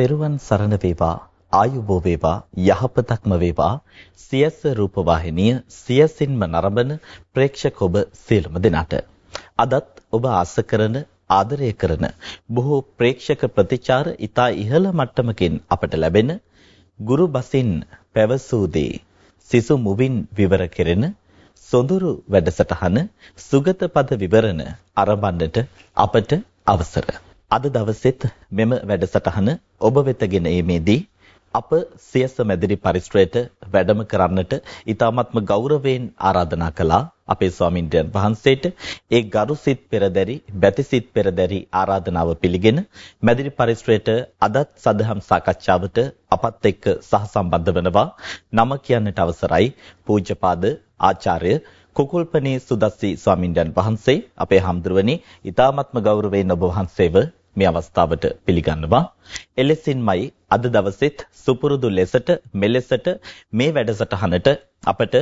තෙරුවන් සරණ වේවා ආයුබෝ වේවා යහපතක්ම වේවා. සියස රූප වාහිනිය සියසින්ම නරඹන ප්‍රේක්ෂක ඔබ සියලුම දෙනාට. අදත් ඔබ ආස කරන ආදරය කරන බොහෝ ප්‍රේක්ෂක ප්‍රතිචාර ඊතා ඉහළ මට්ටමකින් අපට ලැබෙන ගුරු බසින් පැවසූ දේ. සිසු මුවින් විවර කෙරෙන සොඳුරු වැඩසටහන සුගත පද විවරණ ආරම්භන්නට අපට අවසර. අද දවසෙත් මෙම වැඩසටහන ඔබ වෙතගෙන ඒමේදී අප සියස මැදිරි පරිශ්‍රයට වැඩම කරන්නට ඊ타මත්ම ගෞරවයෙන් ආරාධනා කළා. අපේ ස්වාමින්ද්‍රයන් වහන්සේට ඒ ගරුසිත පෙරදරි බැතිසිත පෙරදරි ආරාධනාව පිළිගෙන මැදිරි පරිශ්‍රයට අදත් සදහම් සාකච්ඡාවට අපත් එක්ක සහසම්බන්ධ වෙනවා. නම කියන්නට අවසරයි පූජ්‍යපාද ආචාර්ය කුකුල්පනේ සුදස්සි ස්වාමින්ද්‍රයන් වහන්සේ. අපේ හම්දුරවනි ඊ타මත්ම ගෞරවයෙන් ඔබ වහන්සේව මේ අවස්ථාවට පිළිගන්නවා. එලෙසින්මයි අද දවසෙත් සුපුරුදු ලෙසට මෙලෙසට මේ වැඩසටහනට අපට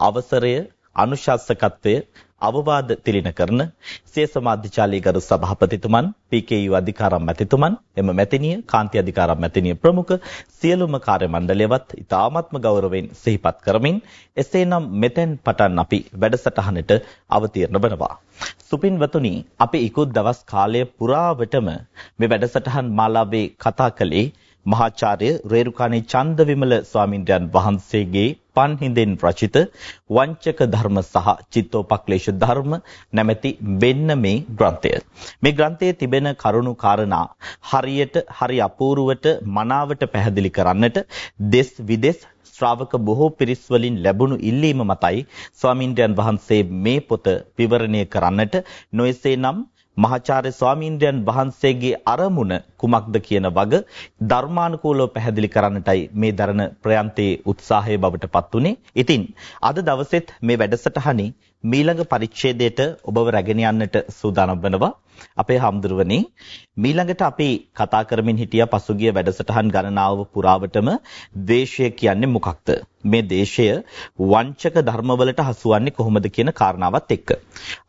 අවසරය අනුශාසකත්වය අවවාද තිලින කරන සිය සමාධිචාලී ගරු සභාපතිතුමන් PKU අධිකාරම් මැතිතුමන් එම මැතිනිය කාන්ති අධිකාරම් මැතිනිය ප්‍රමුඛ සියලුම කාර්ය මණ්ඩලයවත් ඉතාමත්ම ගෞරවයෙන් සිහිපත් කරමින් එසේනම් මෙතෙන් පටන් අපි වැඩසටහනට අවතීර්ණ වෙනවා. සුපින්වතුනි අපි ඉක්ුත් දවස් කාලය පුරාවටම මේ වැඩසටහන් මාලාවේ කතා කළේ මහාචාර්ය රේරුකාණේ චන්දවිමල ස්වාමින්ද්‍රයන් වහන්සේගේ පන්හිඳෙන් රචිත වංචක ධර්ම සහ චිත්තෝපක්ලේශ ධර්ම නැමැති වෙන්න මේ ග්‍රන්ථය. මේ ග්‍රන්ථයේ තිබෙන කරුණු කාරණා හරියට හරි අපූර්වට මනාවට පැහැදිලි කරන්නට දෙස් විදෙස් ශ්‍රාවක බොහෝ පිරිස් වලින් ලැබුණු ඉල්ලීම මතයි ස්වාමින්ද්‍රයන් වහන්සේ මේ පොත විවරණය කරන්නට නොයසේනම් මහාචාර්ය ස්වාමීන්ද්‍රයන් වහන්සේගේ අරමුණ කුමක්ද කියන වග ධර්මානුකූලව පැහැදිලි කරන්නටයි මේ දරන ප්‍රයන්තයේ උත්සාහය බවට පත් උනේ. ඉතින් අද දවසෙත් මේ වැඩසටහනේ මීළඟ පරිච්ඡේදයට ඔබව රැගෙන යන්නට සූදානම් වෙනවා. අපේ හම්දුරුවනේ මීළඟට අපි කතා කරමින් හිටිය පසුගිය වැඩසටහන් ගණනාව පුරාවටම ද්වේෂය කියන්නේ මොකක්ද? මේ දේශය වංචක ධර්මවලට හසුවන්නේ කොහොමද කියන කාරණාවත් එක්ක.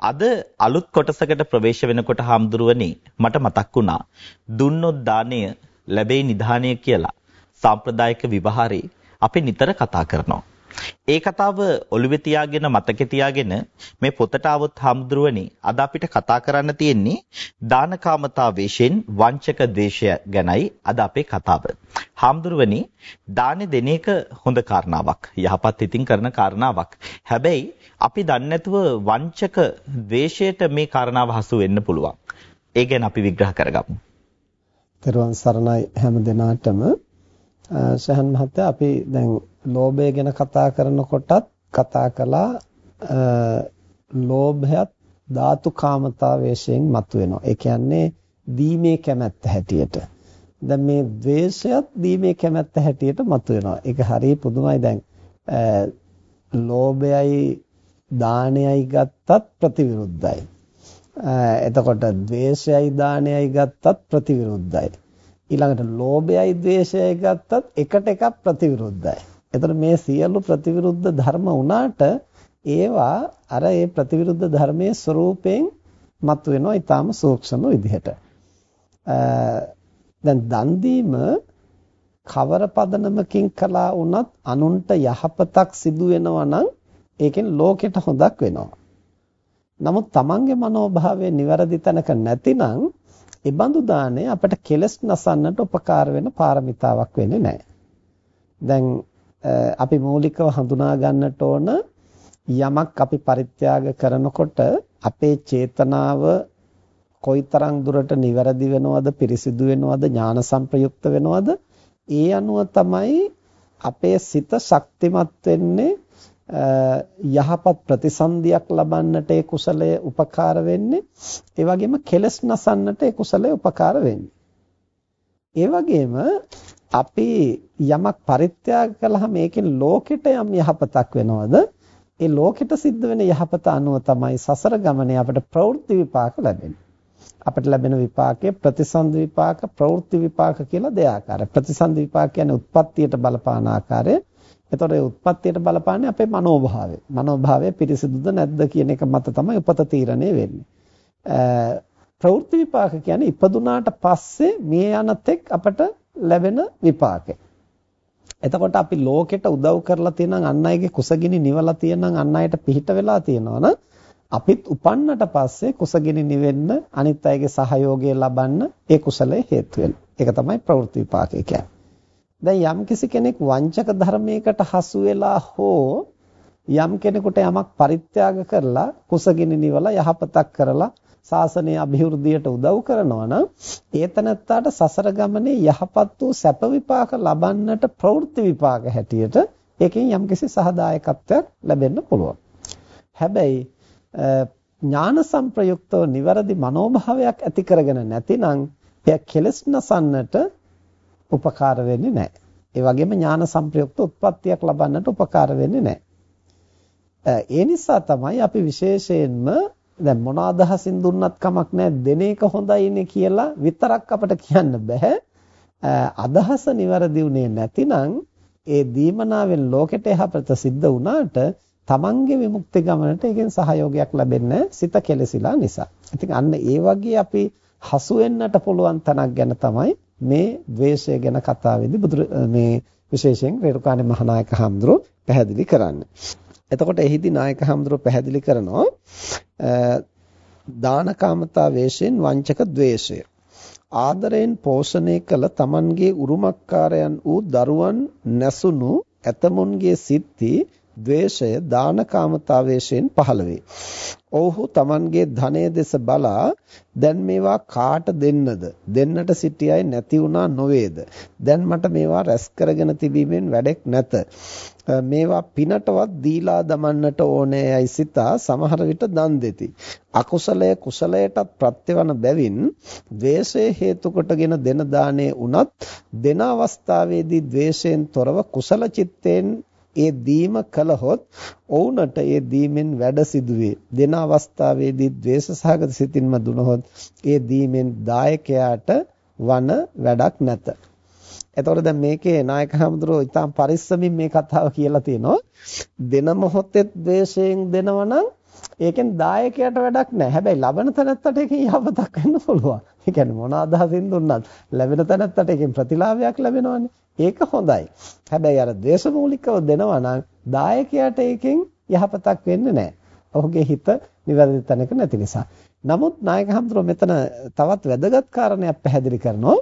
අද අලුත් කොටසකට ප්‍රවේශ වෙනකොට හම්දුරුවනේ මට මතක් වුණා දුන්නොත් දාණය ලැබෙයි නිධානය කියලා. සාම්ප්‍රදායික විවහාරේ අපි නිතර කතා කරනවා. ඒ කතාව ඔළුවේ තියාගෙන මතකේ තියාගෙන මේ පොතට આવොත් හම්දුරුවනි අද අපිට කතා කරන්න තියෙන්නේ දානකාමතා වේශයෙන් වංචක ද්වේෂය ගැනයි අද අපේ කතාව. හම්දුරුවනි දානේ දෙන එක හොඳ කාරණාවක්. යහපත් හිතින් කරන කාරණාවක්. හැබැයි අපි දන්නේ නැතුව වංචක ද්වේෂයට මේ කාරණාව හසු වෙන්න පුළුවන්. ඒ ගැන අපි විග්‍රහ කරගමු. තෙරුවන් සරණයි හැම දිනාටම සහන් මහත්තයා අපි දැන් ලෝභය ගැන කතා කරනකොටත් කතා කළා ලෝභයත් ධාතු කාමතා වශයෙන් මතුවෙනවා. ඒ කියන්නේ දීමේ කැමැත්ත හැටියට. දැන් මේ ද්වේෂයත් දීමේ කැමැත්ත හැටියට මතුවෙනවා. ඒක හරිය පුදුමයි දැන් ලෝභයයි දානයයි ගත්තත් ප්‍රතිවිරුද්ධයි. එතකොට ද්වේෂයයි දානයයි ගත්තත් ප්‍රතිවිරුද්ධයි. ඊළඟට ලෝභයයි ද්වේෂයයි ගත්තත් එකට එකක් ප්‍රතිවිරුද්ධයි. එතකොට මේ සියලු ප්‍රතිවිරුද්ධ ධර්ම වුණාට ඒවා අර ඒ ප්‍රතිවිරුද්ධ ධර්මයේ ස්වરૂපයෙන් මතුවෙනවා ඊටාම සූක්ෂම විදිහට. දැන් දන් දීම කවර පදනමකින් කළා වුණත් අනුන්ට යහපතක් සිදු වෙනවා නම් ඒකෙන් ලෝකෙට හොදක් වෙනවා. නමුත් Tamange මනෝභාවය નિවරදි තැනක නැතිනම් ඒ බඳු දාණය අපට කෙලස් නසන්නට උපකාර වෙන පාරමිතාවක් වෙන්නේ නැහැ. දැන් අපි මූලිකව හඳුනා ගන්නට ඕන යමක් අපි පරිත්‍යාග කරනකොට අපේ චේතනාව කොයිතරම් දුරට නිවැරදි වෙනවද පිරිසිදු වෙනවද ඥාන සංප්‍රයුක්ත වෙනවද? ඒ අනුව තමයි අපේ සිත ශක්තිමත් වෙන්නේ යහපත් ප්‍රතිසන්දියක් ලබන්නට ඒ කුසලය උපකාර වෙන්නේ. ඒ වගේම කෙලස් නසන්නට ඒ කුසලය උපකාර වෙන්නේ. ඒ වගේම අපි යමක් පරිත්‍යාග කළාම මේකෙන් ලෝකෙට යම් යහපතක් වෙනවද ඒ ලෝකෙට සිද්ධ වෙන යහපත අනුව තමයි සසර ගමනේ අපට ප්‍රවෘත්ති විපාක ලැබෙන්නේ අපට ලැබෙන විපාකයේ ප්‍රතිසන්දි විපාක ප්‍රවෘත්ති විපාක කියලා දෙආකාරයි ප්‍රතිසන්දි විපාක කියන්නේ උත්පත්තියට බලපාන ආකාරය එතකොට ඒ උත්පත්තියට බලපාන්නේ අපේ මනෝභාවය. මනෝභාවය පිරිසිදුද නැද්ද කියන එක මත තමයි උපත තීරණය වෙන්නේ. ප්‍රවෘත්ති විපාක කියන්නේ ඉපදුනාට පස්සේ මේ යන තෙක් අපට ලැබෙන විපාකය. එතකොට අපි ලෝකෙට උදව් කරලා තියෙනම් අන් අයගේ කුසගිනි නිවලා තියෙනම් අන් අයට පිහිට වෙලා තියෙනවනම් අපිත් උපන්නට පස්සේ කුසගිනි නිවෙන්න අනිත් අයගේ සහයෝගය ලබන්න ඒ කුසලයේ හේතු ඒක තමයි ප්‍රවෘත්ති විපාකය කියන්නේ. දැන් යම්කිසි කෙනෙක් වංචක ධර්මයකට හසු වෙලා හෝ යම් කෙනෙකුට යමක් පරිත්‍යාග කරලා කුසගිනි නිවලා යහපතක් කරලා ශාසනය અભිවෘද්ධියට උදව් කරනවා නම් ඒතනත්තාට සසර ගමනේ යහපත් වූ සැප විපාක ලබන්නට ප්‍රවෘත්ති විපාක හැටියට ඒකෙන් යම්කිසි සහදායකත්වයක් ලැබෙන්න පුළුවන්. හැබැයි ඥාන සංප්‍රයුක්තව නිවැරදි මනෝභාවයක් ඇති කරගෙන නැතිනම් එය කෙලස් නසන්නට උපකාර වෙන්නේ නැහැ. ඒ වගේම ඥාන සංප්‍රයුක්ත උත්පත්තියක් ලබන්නට උපකාර වෙන්නේ නැහැ. ඒ නිසා තමයි අපි විශේෂයෙන්ම දැන් මොන අදහසින් දුන්නත් කමක් නැහැ දෙන එක හොඳයිනේ කියලා විතරක් අපිට කියන්න බෑ. අදහස નિවරදි උනේ නැතිනම් ඒ දීමනාවෙන් ලෝකෙට යහපත සිද්ධ වුණාට තමන්ගේ විමුක්ති ගමනට ඒකෙන් සහයෝගයක් ලැබෙන්නේ සිත කෙලසිලා නිසා. ඉතින් අන්න ඒ වගේ අපි හසු වෙන්නට පුළුවන් තනක් ගැන තමයි මේ ද්වේෂය ගැන කතාවේදී බුදු මේ විශේෂයෙන් රේරුකාණේ මහානායක හඳුරෝ පැහැදිලි කරන්නේ. එතකොට එහිදී නායක හඳුරෝ පැහැදිලි කරනවා දානකාමතා වේශයෙන් වංචක ද්වේෂය. ආදරයෙන් පෝෂණය කළ තමන්ගේ උරුමකාරයන් වූ දරුවන් නැසුණු ඇතමුන්ගේ සිත්ති ද්වේෂය දානකාමතාවයෙන් පහළ වේ. ඔව්හු Tamanගේ ධනය දෙස බලා දැන් මේවා කාට දෙන්නද? දෙන්නට සිටියයි නැති වුණා නොවේද? දැන් මට මේවා රැස් කරගෙන තිබීමෙන් වැඩක් නැත. මේවා පිනටවත් දීලා දමන්නට ඕනෑයයි සිතා සමහර විට දන් දෙති. අකුසලය කුසලයටත් ප්‍රත්‍යවන බැවින් ද්වේෂය හේතු කොටගෙන දෙන දාණය උනත් දෙන අවස්ථාවේදී ද්වේෂයෙන් තොරව කුසල චිත්තයෙන් ඒ දීම කළහොත් ඔවුන්ට ඒ දීමෙන් වැඩ සිදුවේ. දෙන අවස්ථාවේදී ද්වේෂ සහගත සිතින්ම දුනහොත් ඒ දීමෙන් දායකයාට වන වැඩක් නැත. එතකොට දැන් මේකේ නායක හමුදුරෝ ඉතාම පරිස්සමින් මේ කතාව කියලා තියෙනවා. දෙන මොහොතේ ද්වේෂයෙන් දෙනවනම් ඒකෙන් දායකයට වැඩක් නැහැ. හැබැයි ලබන තැනත්තට ඒකෙන් යහපතක් වෙන්න පුළුවන්. ඒ කියන්නේ මොන අදහසින් දුන්නත් ලැබෙන තැනත්තට ඒකෙන් ප්‍රතිලාභයක් ලැබෙනවනේ. ඒක හොඳයි. හැබැයි අර දේශමූලිකව දෙනවා නම් දායකයාට ඒකෙන් යහපතක් වෙන්නේ නැහැ. ඔහුගේ හිත නිවැරදි තැනක නැති නිසා. නමුත් නායක හඳුර මෙතන තවත් වැදගත් කාරණයක් පැහැදිලි කරනවා.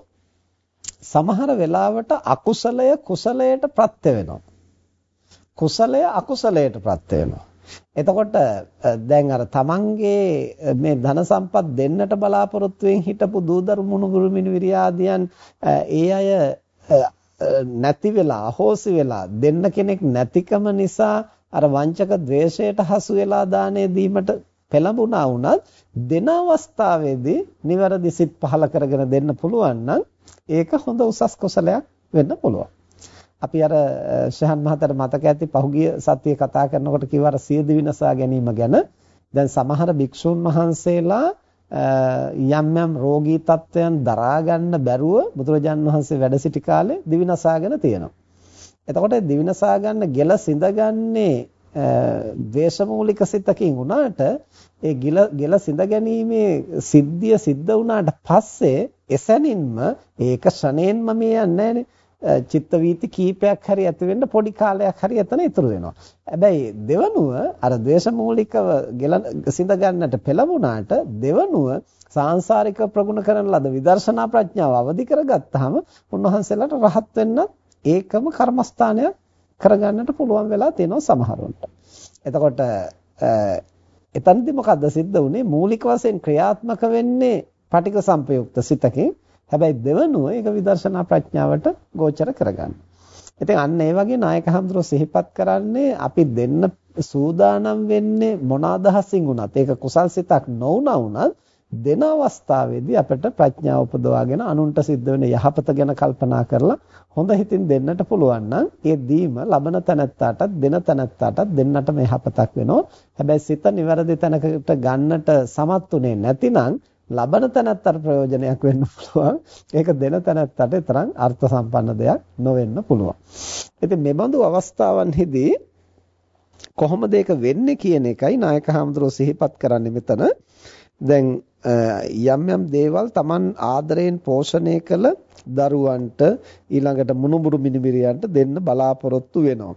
සමහර වෙලාවට අකුසලය කුසලයට ප්‍රත්‍ය වෙනවා. කුසලය අකුසලයට ප්‍රත්‍ය වෙනවා. එතකොට දැන් අර තමන්ගේ මේ ධන සම්පත් දෙන්නට බලාපොරොත්තුෙන් හිටපු දූදරු මුණුබුරු මිනිවිරියාදියන් ඒ අය නැති වෙලා අහෝසි වෙලා දෙන්න කෙනෙක් නැතිකම නිසා අර වංචක ද්වේෂයට හසු වෙලා දානේ දීමට පෙළඹුණා වුණත් දෙන අවස්ථාවේදී නිවැරදි සිත් පහල කරගෙන දෙන්න පුළුවන් නම් ඒක හොඳ උසස් කුසලයක් වෙන්න පුළුවන්. අපි අර ශහන් මහතට මතක ඇති පහුගිය සතියේ කතා කරනකොට කිව්ව අර සියදි විනසා ගැනීම ගැන දැන් සමහර භික්ෂුන් වහන්සේලා යම් යම් රෝගී තත්වයන් දරා ගන්න බැරුව බුදුරජාන් වහන්සේ වැඩ සිටි කාලේ දිවිනසාගෙන තියෙනවා. එතකොට දිවිනසා ගන්න ගෙල සිඳගන්නේ ද්වේෂමූලික සිතකින් වුණාට ඒ ගෙල ගෙල සිඳ ගැනීමේ සිද්ධිය සිද්ධ වුණාට පස්සේ එසැනින්ම ඒක ෂණයෙන්ම මේ යන්නේ නැහනේ චිත්ත වීති කීපයක් හරි ඇති වෙන්න පොඩි කාලයක් හරි එතන ඉතුරු වෙනවා. හැබැයි දෙවනුව අර ද්වේෂමූලිකව සිඳ ගන්නට පෙළඹුණාට දෙවනුව සාංශාරික ප්‍රගුණ කරන ලද විදර්ශනා ප්‍රඥාව අවදි කරගත්තාම උන්වහන්සේලාට රහත් වෙන්න ඒකම කර්මස්ථානයක් කරගන්නට පුළුවන් වෙලා තියෙනවා සමහරවන්ට. එතකොට එතනදී මොකද්ද සිද්ධ වුනේ මූලික වශයෙන් ක්‍රියාත්මක වෙන්නේ පටික සංපයුක්ත සිතකින් හැබැයි දෙවනුව ඒක විදර්ශනා ප්‍රඥාවට ගෝචර කරගන්න. ඉතින් අන්න ඒ වගේ නායක හඳුරෝ සිහිපත් කරන්නේ අපි දෙන්න සූදානම් වෙන්නේ මොන අදහසින් වුණත් ඒක කුසල් සිතක් නොවුණා වුණත් දෙන අවස්ථාවේදී අපිට ප්‍රඥාව උපදවාගෙන අනුන්ට සිද්ධ වෙන යහපත ගැන කල්පනා කරලා හොඳ හිතින් දෙන්නට පුළුවන් නම් ඒ දීම ලබන තැනැත්තාටත් දෙන තැනැත්තාටත් දෙන්නටම යහපතක් වෙනවා. හැබැයි සිත නිවැරදි තැනකට ගන්නට සමත් උනේ නැතිනම් ලබන තැනත්තට ප්‍රයෝජනයක් වෙන්න පුළුවන්. ඒක දෙන තැනත්තට තරම් අර්ථ සම්පන්න දෙයක් නොවෙන්න පුළුවන්. ඉතින් මේ බඳු අවස්ථාවන්හිදී කොහොමද ඒක වෙන්නේ කියන එකයි නායක හාමුදුරුවෝ සිහිපත් කරන්නේ මෙතන. දැන් යම් යම් දේවල් Taman ආදරයෙන් පෝෂණය කළ දරුවන්ට ඊළඟට මුණුබුරු මිනිබිරියන්ට දෙන්න බලාපොරොත්තු වෙනවා.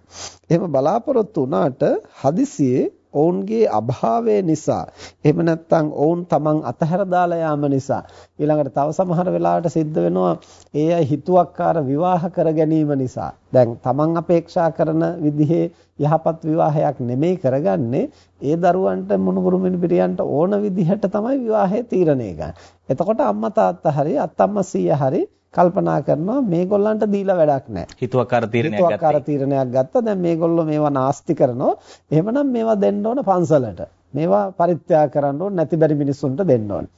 එහෙම බලාපොරොත්තු වුණාට හදිසියේ ඔවුන්ගේ අභාවය නිසා එහෙම නැත්නම් ඔවුන් තමන් අතහැර දාලා යාම නිසා ඊළඟට තව සමහර වෙලාවට සිද්ධ වෙනවා ඒ අය හිතුවක්කාර විවාහ කර ගැනීම නිසා දැන් තමන් අපේක්ෂා කරන විදිහේ යහපත් විවාහයක් නෙමෙයි කරගන්නේ ඒ දරුවන්ට මුණුබුරු මිනිබිරියන්ට ඕන විදිහට තමයි විවාහය තීරණය ගන්න. එතකොට අම්මා තාත්තා හරි අත්තම්මා සීයා හරි කල්පනා කරනවා මේගොල්ලන්ට දීලා වැඩක් නැහැ. හිතුවක්කාර තීරණයක් ගත්තා. හිතුවක්කාර තීරණයක් ගත්තා. දැන් මේගොල්ලෝ මේවා නාස්ති කරනවා. එහෙමනම් මේවා දෙන්න ඕන පන්සලට. මේවා පරිත්‍යාග කරන්න ඕන නැති බැරි මිනිස්සුන්ට දෙන්න ඕන.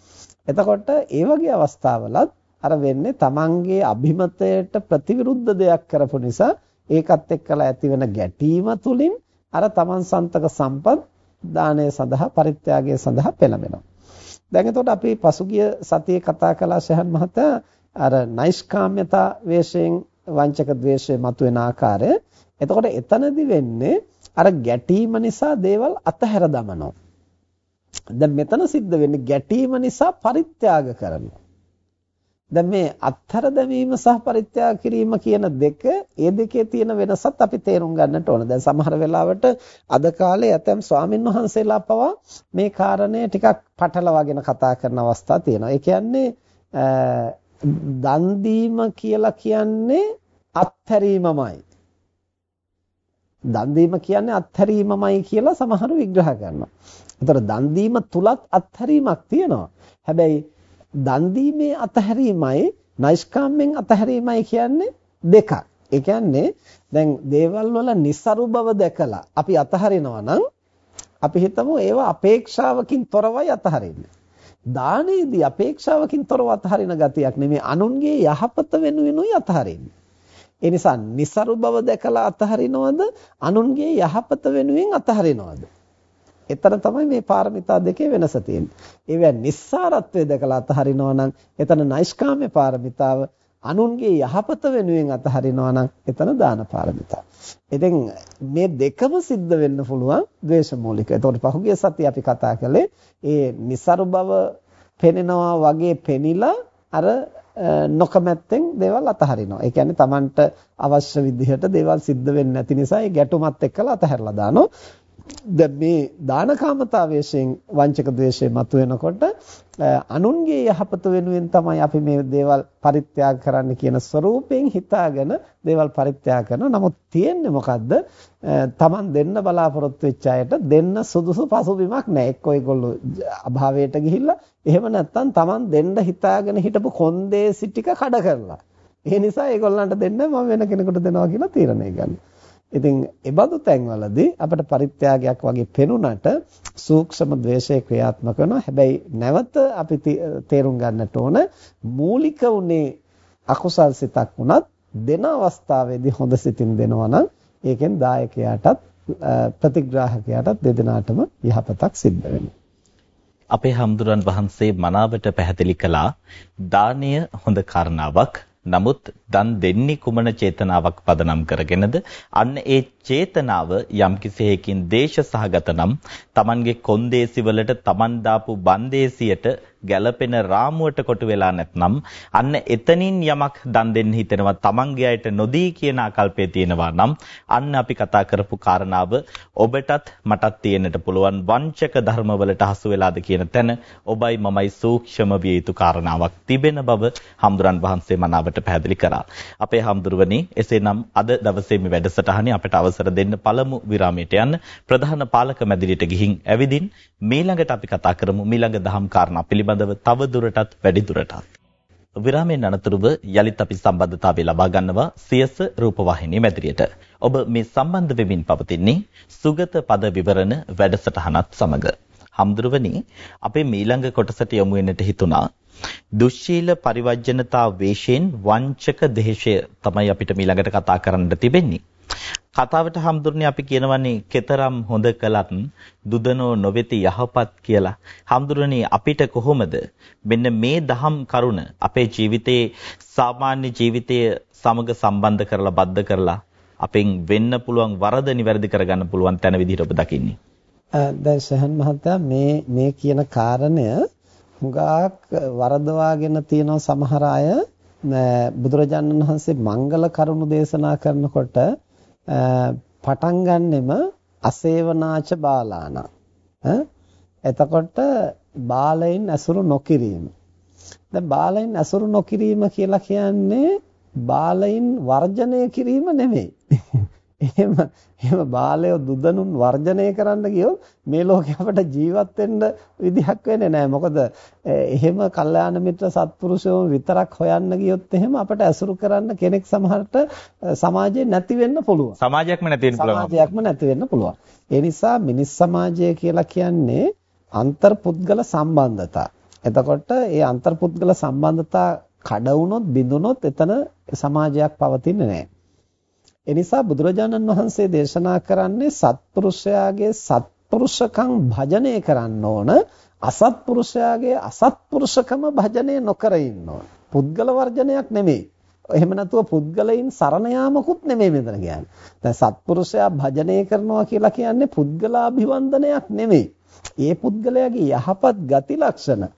එතකොට ඒ වගේ අවස්ථාවලත් අර වෙන්නේ තමන්ගේ අභිමතයට ප්‍රතිවිරුද්ධ දෙයක් කරපු නිසා ඒකත් එක්කලා ඇතිවෙන ගැටීම තුලින් අර තමන් සන්තක සම්පත් දානය සඳහා පරිත්‍යාගය සඳහා පෙළඹෙනවා. දැන් එතකොට අපි පසුගිය සතියේ කතා කළා ශහන් මහතා අර නෛෂ්කාම්‍යතා වේශයෙන් වංචක ද්වේෂය මතුවෙන ආකාරය. එතකොට එතනදි වෙන්නේ අර ගැටීම නිසා දේවල් අතහැර දමනවා. දැන් මෙතන සිද්ධ වෙන්නේ ගැටීම නිසා පරිත්‍යාග කරනවා. දැන් මේ අත්හැර දැමීම සහ පරිත්‍යාග කිරීම කියන දෙක ඒ දෙකේ තියෙන වෙනසත් අපි තේරුම් ගන්නට ඕන. දැන් සමහර වෙලාවට අද කාලේ ඇතැම් ස්වාමින් වහන්සේලා පවා මේ කාරණය ටිකක් පටලවාගෙන කතා කරන අවස්ථා තියෙනවා. ඒ කියන්නේ දන් දීම කියලා කියන්නේ අත්හැරීමමයි. දන් දීම කියන්නේ අත්හැරීමමයි කියලා සමහරු විග්‍රහ කරනවා. ඒතර දන් දීම තුලත් අත්හැරීමක් තියෙනවා. හැබැයි දන් දීමේ අත්හැරීමයි නෛෂ්කාම්මෙන් අත්හැරීමයි කියන්නේ දෙකක්. ඒ කියන්නේ දැන් දේවල් වල નિસරු බව දැකලා අපි අත්හරිනවා නම් අපි හිතමු ඒවා අපේක්ෂාවකින් තොරවයි අත්හරින්නේ. දානයේදී අපේක්ෂාවකින් තොරව අතහරින ගතියක් නෙමෙයි අනුන්ගේ යහපත වෙනුවෙනුයි අතහරින්නේ. ඒ නිසා નિසරු බව දැකලා අතහරිනවද අනුන්ගේ යහපත වෙනුවෙන් අතහරිනවද? එතන තමයි මේ පාරමිතා දෙකේ වෙනස තියෙන්නේ. ඒවැ නිස්සාරත්වය දැකලා අතහරිනවා නම් එතන නෛෂ්කාම්‍ය පාරමිතාව අනුන්ගේ යහපත වෙනුවෙන් අතහරිනවා නම් එතන දාන පාරමිතාව. ඉතින් මේ දෙකම සිද්ධ වෙන්න පුළුවන් ද්වේෂ මූලික. එතකොට පහුගිය සතියේ අපි කතා කළේ ඒ નિසරු බව පෙනෙනවා වගේ පෙනිලා අර නොකමැත්තෙන් දේවල් අතහරිනවා. ඒ කියන්නේ Tamanට අවශ්‍ය විදිහට දේවල් සිද්ධ වෙන්නේ නැති නිසා ඒ ගැටුමත් එක්කලා අතහැරලා දානවා. දැන් මේ දානකාමතාවයෙන් වංචක ද්වේෂය මතුවෙනකොට අනුන්ගේ යහපත වෙනුවෙන් තමයි අපි මේ දේවල් පරිත්‍යාග කරන්න කියන ස්වરૂපයෙන් හිතාගෙන දේවල් පරිත්‍යාග කරනවා. නමුත් තියෙන්නේ මොකද්ද? Taman දෙන්න බලාපොරොත්තු වෙච්ච අයට දෙන්න සුදුසු පසුබිමක් නැහැ. එක්ක ඒගොල්ලෝ අභාවයට ගිහිල්ලා එහෙම නැත්නම් Taman දෙන්න හිතාගෙන හිටපු කොන්දේසි ටික කඩ කරලා. ඒ නිසා ඒගොල්ලන්ට දෙන්න මම වෙන කෙනෙකුට දෙනවා කියලා තීරණය ගන්නවා. ඉතින් ඒබඳු තැන්වලදී අපිට පරිත්‍යාගයක් වගේ පෙනුනට සූක්ෂම ද්වේෂය ක්‍රියාත්මක වෙනවා. හැබැයි නැවත අපි තේරුම් ගන්නට ඕන මූලික උනේ අකුසල් සිතක් වුණත් දෙන අවස්ථාවේදී හොඳ සිතින් දෙනවා නම් ඒකෙන් දායකයාටත් ප්‍රතිග්‍රාහකයාටත් දෙදෙනාටම යහපතක් සිද්ධ වෙනවා. අපේ හම්දුරන් වහන්සේ මනාවට පැහැදිලි කළා දානීය හොඳ කාරණාවක් නමුත් දන් දෙන්නේ කුමන චේතනාවක් පදනම් කරගෙනද? අන්න ඒ චේතනාව යම් කිසියකින් දේශ සහගත නම් Tamanගේ කොන්දේසි වලට Taman දාපු බන්දේසියට ගැළපෙන රාමුවට කොටු වෙලා නැත්නම් අන්න එතනින් යමක් දන් දෙන්න හිතෙනවා Tamanගේ අයට නොදී කියන ආකල්පය තියෙනවා නම් අන්න අපි කතා කරපු කාරණාව ඔබටත් මටත් තියෙන්නට පුළුවන් වංචක ධර්මවලට හසු වෙලාද කියන තැන ඔබයි මමයි සූක්ෂම විය යුතු කාරණාවක් තිබෙන බව හම්දුරන් වහන්සේ මනාවට පැහැදිලි කරා. අපේ හම්දුරුවනි එසේනම් අද දවසේ මේ වැඩසටහනේ අපට අවසර දෙන්න පළමු විරාමයට යන්න ප්‍රධාන පාලක මැදිරියට ගිහින් ඇවිදින් මීළඟට අපි කතා කරමු මීළඟ දහම් කාරණා පිළිබඳව තව දුරටත් වැඩි දුරටත්. විරාමයෙන් අනතුරුව යලිත් අපි සම්බන්ධතාවය ලබා ගන්නවා සියස රූපවාහිනිය මැදිරියට. ඔබ මේ සම්බන්ධ වෙමින් පවතින්නේ සුගත පද විවරණ වැඩසටහනත් සමග. හම්දුරුවනි අපේ මීළඟ කොටසට යමු වෙන්නට හිතුණා දුශ්ශීල පරිවර්ජනතා වේශයෙන් වංචක දේශය තමයි අපිට මීළඟට කතා කරන්න තිබෙන්නේ. කතාවට හම්දුරනේ අපි කියනවනේ කතරම් හොඳ කළත් දුදනෝ නොවේති යහපත් කියලා. හම්දුරනේ අපිට කොහොමද මෙන්න මේ දහම් කරුණ අපේ ජීවිතයේ සාමාන්‍ය ජීවිතයේ සමග සම්බන්ධ කරලා බද්ධ කරලා අපෙන් වෙන්න පුළුවන් වරද නිවැරදි කරගන්න පුළුවන් තැන විදිහට ඔබ දකින්නේ. දැන් සහන් මහත්තයා මේ මේ කියන කාරණය හුඟක් වරදවාගෙන තියෙන සමහර අය. බුදුරජාණන් වහන්සේ මංගල කරුණු දේශනා කරනකොට පටන් ගන්නෙම අසේවනාච බාලාන. එතකොට බාලයින් ඇසුරු නොකිරීම. දැන් බාලයින් ඇසුරු නොකිරීම කියලා කියන්නේ බාලයින් වර්ජනය කිරීම නෙමෙයි. එහෙම එහෙම බාලය දුදනුන් වර්ජනය කරන්න ගියොත් මේ ලෝකේ අපට ජීවත් වෙන්න විදිහක් වෙන්නේ නැහැ. මොකද එහෙම කල්යාණ මිත්‍ර සත්පුරුෂයෝ විතරක් හොයන්න ගියොත් එහෙම අපට ඇසුරු කරන්න කෙනෙක් සමහරට සමාජයේ නැති වෙන්න පුළුවන්. සමාජයක්ම නැති වෙන්න පුළුවන්. සමාජයක්ම නැති වෙන්න පුළුවන්. ඒ නිසා මිනිස් සමාජය කියලා කියන්නේ අන්තර්පුද්ගල සම්බන්ධතා. එතකොට මේ අන්තර්පුද්ගල සම්බන්ධතා කඩ වුණොත් බිඳුනොත් එතන සමාජයක් පවතින්නේ නැහැ. එනිසා බුදුරජාණන් වහන්සේ දේශනා කරන්නේ සත්පුරුෂයාගේ සත්පුරුෂකම් භජනය කරන්න ඕන අසත්පුරුෂයාගේ අසත්පුරුෂකම භජනය නොකර ඉන්න ඕන. පුද්ගල වර්ජනයක් නෙමෙයි. එහෙම නැතුව පුද්ගලයින් සරණ යාමකුත් නෙමෙයි මෙතන කියන්නේ. දැන් සත්පුරුෂයා භජනය කරනවා කියලා කියන්නේ පුද්ගලාභිවන්දනයක් නෙමෙයි. ඒ පුද්ගලයාගේ යහපත් ගති ලක්ෂණ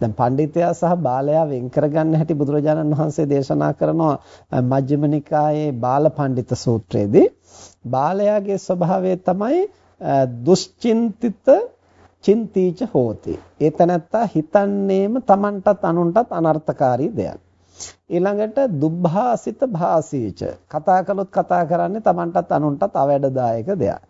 දැන් පඬිතයා සහ බාලයා වෙන් කරගන්න හැටි බුදුරජාණන් වහන්සේ දේශනා කරනවා මජ්ක්‍ධිම නිකායේ බාල පඬිත සූත්‍රයේදී බාලයාගේ ස්වභාවය තමයි දුස්චින්තිත චින්තීච හෝති. ඒ තනත්තා හිතන්නේම Tamanටත් අනුන්ටත් අනර්ථකාරී දෙයක්. ඊළඟට දුබ්භාසිත භාසීච කතා කළොත් කතා කරන්නේ Tamanටත් අනුන්ටත් අවැඩදායක දෙයක්.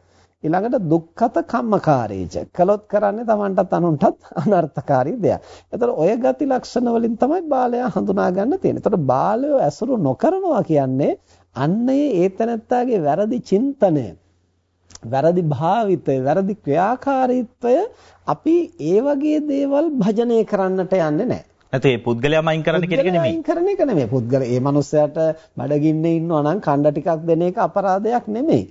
ඊළඟට දුක්ඛත කම්මකාරීච කළොත් කරන්නේ Tamanටත් අනුන්ටත් අනර්ථකාරී දෙයක්. එතකොට ඔය ගති ලක්ෂණ වලින් තමයි බාලයා හඳුනා ගන්න තියෙන්නේ. එතකොට බාලයෝ ඇසුරු නොකරනවා කියන්නේ අන්නේ ඒතනත්තාගේ වැරදි චින්තනය වැරදි භාවිතය වැරදි ක්‍රියාකාරීත්වය අපි ඒ වගේ දේවල් භජනය කරන්නට යන්නේ නැහැ. ඒ පුද්ගලයාම අයින් කරන්න කියන එක නෙමෙයි. කරන එක නෙමෙයි. පුද්ගල ඒ මනුස්සයාට බඩගින්නේ ඉන්නවා නම් කණ්ඩ ටිකක් දෙන එක අපරාධයක් නෙමෙයි.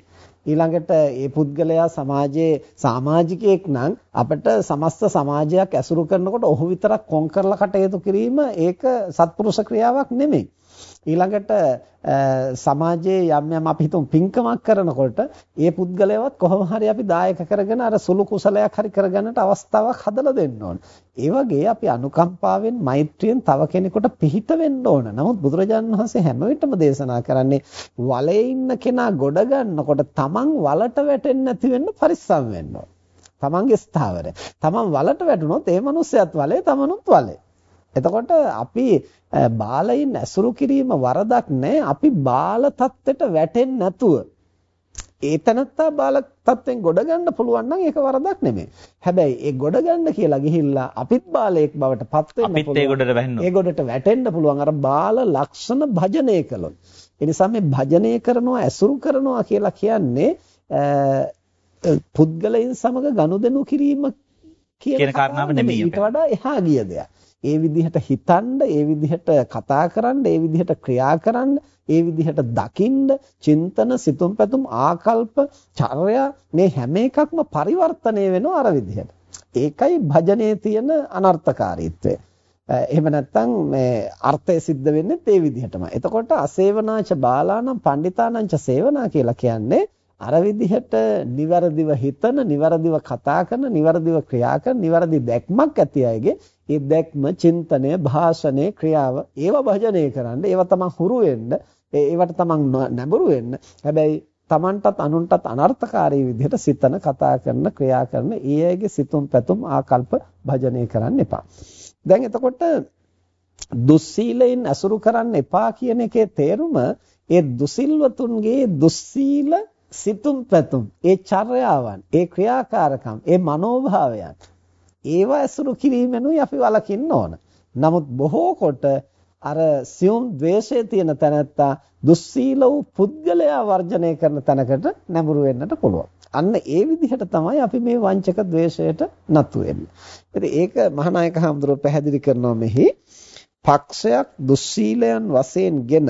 ඊළඟට ඒ පුද්ගලයා සමාජයේ සමාජිකයෙක් නම් අපිට සමස්ත සමාජයක් ඇසුරු කරනකොට ඔහු විතරක් කොන් කරලා කටයුතු කිරීම ඒක සත්පුරුෂ ක්‍රියාවක් නෙමෙයි. ඊළඟට සමාජයේ යම් යම් අපි හිතමු පින්කමක් කරනකොට ඒ පුද්ගලයාවත් කොහොම හරි අපි දායක කරගෙන අර සුළු කුසලයක් හරි කරගන්නට අවස්ථාවක් හදලා දෙන්න ඕන. ඒ වගේ අපි අනුකම්පාවෙන් මෛත්‍රියෙන් තව කෙනෙකුට පිහිට වෙන්න ඕන. නමුත් බුදුරජාණන් වහන්සේ හැම විටම දේශනා කරන්නේ වලේ ඉන්න කෙනා ගොඩ ගන්නකොට තමන් වලට වැටෙන්නේ නැති වෙන්න පරිස්සම් වෙන්න ඕන. තමන්ගේ ස්ථාවරය. තමන් වලට වැටුනොත් ඒ මනුස්සයත් වලේ තමනුත් වලේ. එතකොට අපි බාලයින් ඇසුරු කිරීම වරදක් නෑ. අපි බාල தත්ත්වයට වැටෙන්නේ නැතුව ඒ තනත්තා බාල තත්ත්වෙන් ගොඩ ගන්න පුළුවන් නම් ඒක වරදක් නෙමෙයි. හැබැයි ඒ ගොඩ ගන්න කියලා ගිහිල්ලා අපිත් බාලයෙක් බවට පත් වෙන්න පුළුවන්. අපිත් ඒ ගොඩට වැහෙන්න. ඒ ගොඩට වැටෙන්න පුළුවන් අර බාල ලක්ෂණ භජනය කළොත්. ඒ නිසා මේ භජනය කරනවා ඇසුරු කරනවා කියලා කියන්නේ පුද්ගලයන් සමග ගනුදෙනු කිරීම කියන කාරණාව නෙමෙයි. ඊට වඩා එහා ගිය දෙයක්. ඒ විදිහට හිතන්න, ඒ විදිහට කතා කරන්න, ඒ විදිහට ක්‍රියා කරන්න, ඒ විදිහට දකින්න, චින්තන, සිතුම් පැතුම්, ආකල්ප, චර්යා මේ හැම එකක්ම පරිවර්තනය වෙනවා අර විදිහට. ඒකයි භජනයේ තියෙන අනර්ථකාරීත්වය. එහෙම නැත්නම් මේ අර්ථය සිද්ධ වෙන්නේ ඒ විදිහටමයි. එතකොට අසේවනාච බාලානම් පණ්ඩිතානංච සේවනා කියලා කියන්නේ අර විදිහට නිවැරදිව හිතන, නිවැරදිව කතා කරන, නිවැරදිව ක්‍රියා කරන, නිවැරදි දැක්මක් ඇති අයගේ ඒ දැක්ම, චින්තනය, භාෂණය, ක්‍රියාව ඒවා භජනය කරන්න, ඒවා තමන් හුරු වෙන්න, ඒවට තමන් නැඹුරු වෙන්න. හැබැයි තමන්ටත් අනුන්ටත් අනර්ථකාරී විදිහට සිතන, කතා කරන, ක්‍රියා කරන ඒ අයගේ සිතුම් පැතුම් ආකල්ප භජනය කරන්න එපා. දැන් එතකොට දුස්සීලයෙන් අසුරු කරන්න එපා කියන එකේ තේරුම ඒ දුසිල්වතුන්ගේ දුස්සීල සිතුම් පැතුම් ඒ චර්යාවන් ඒ ක්‍රියාකාරකම් ඒ මනෝභාවයන් ඒවා ඇසුරු කිරීමෙනුයි අපි වලකින්න ඕන. නමුත් බොහෝ කොට අර සියුම් ද්වේෂයේ තියෙන තැනැත්තා දුස්සීල වූ පුද්ගලයා වර්ජනය කරන තැනකට නැඹුරු වෙන්නට පුළුවන්. අන්න ඒ විදිහට තමයි අපි මේ වංචක ද්වේෂයට නතු වෙන්නේ. ඉතින් ඒක මහානායක හඳුරෝ පැහැදිලි කරනවා මෙහි පක්ෂයක් දුස්සීලයන් වශයෙන්ගෙන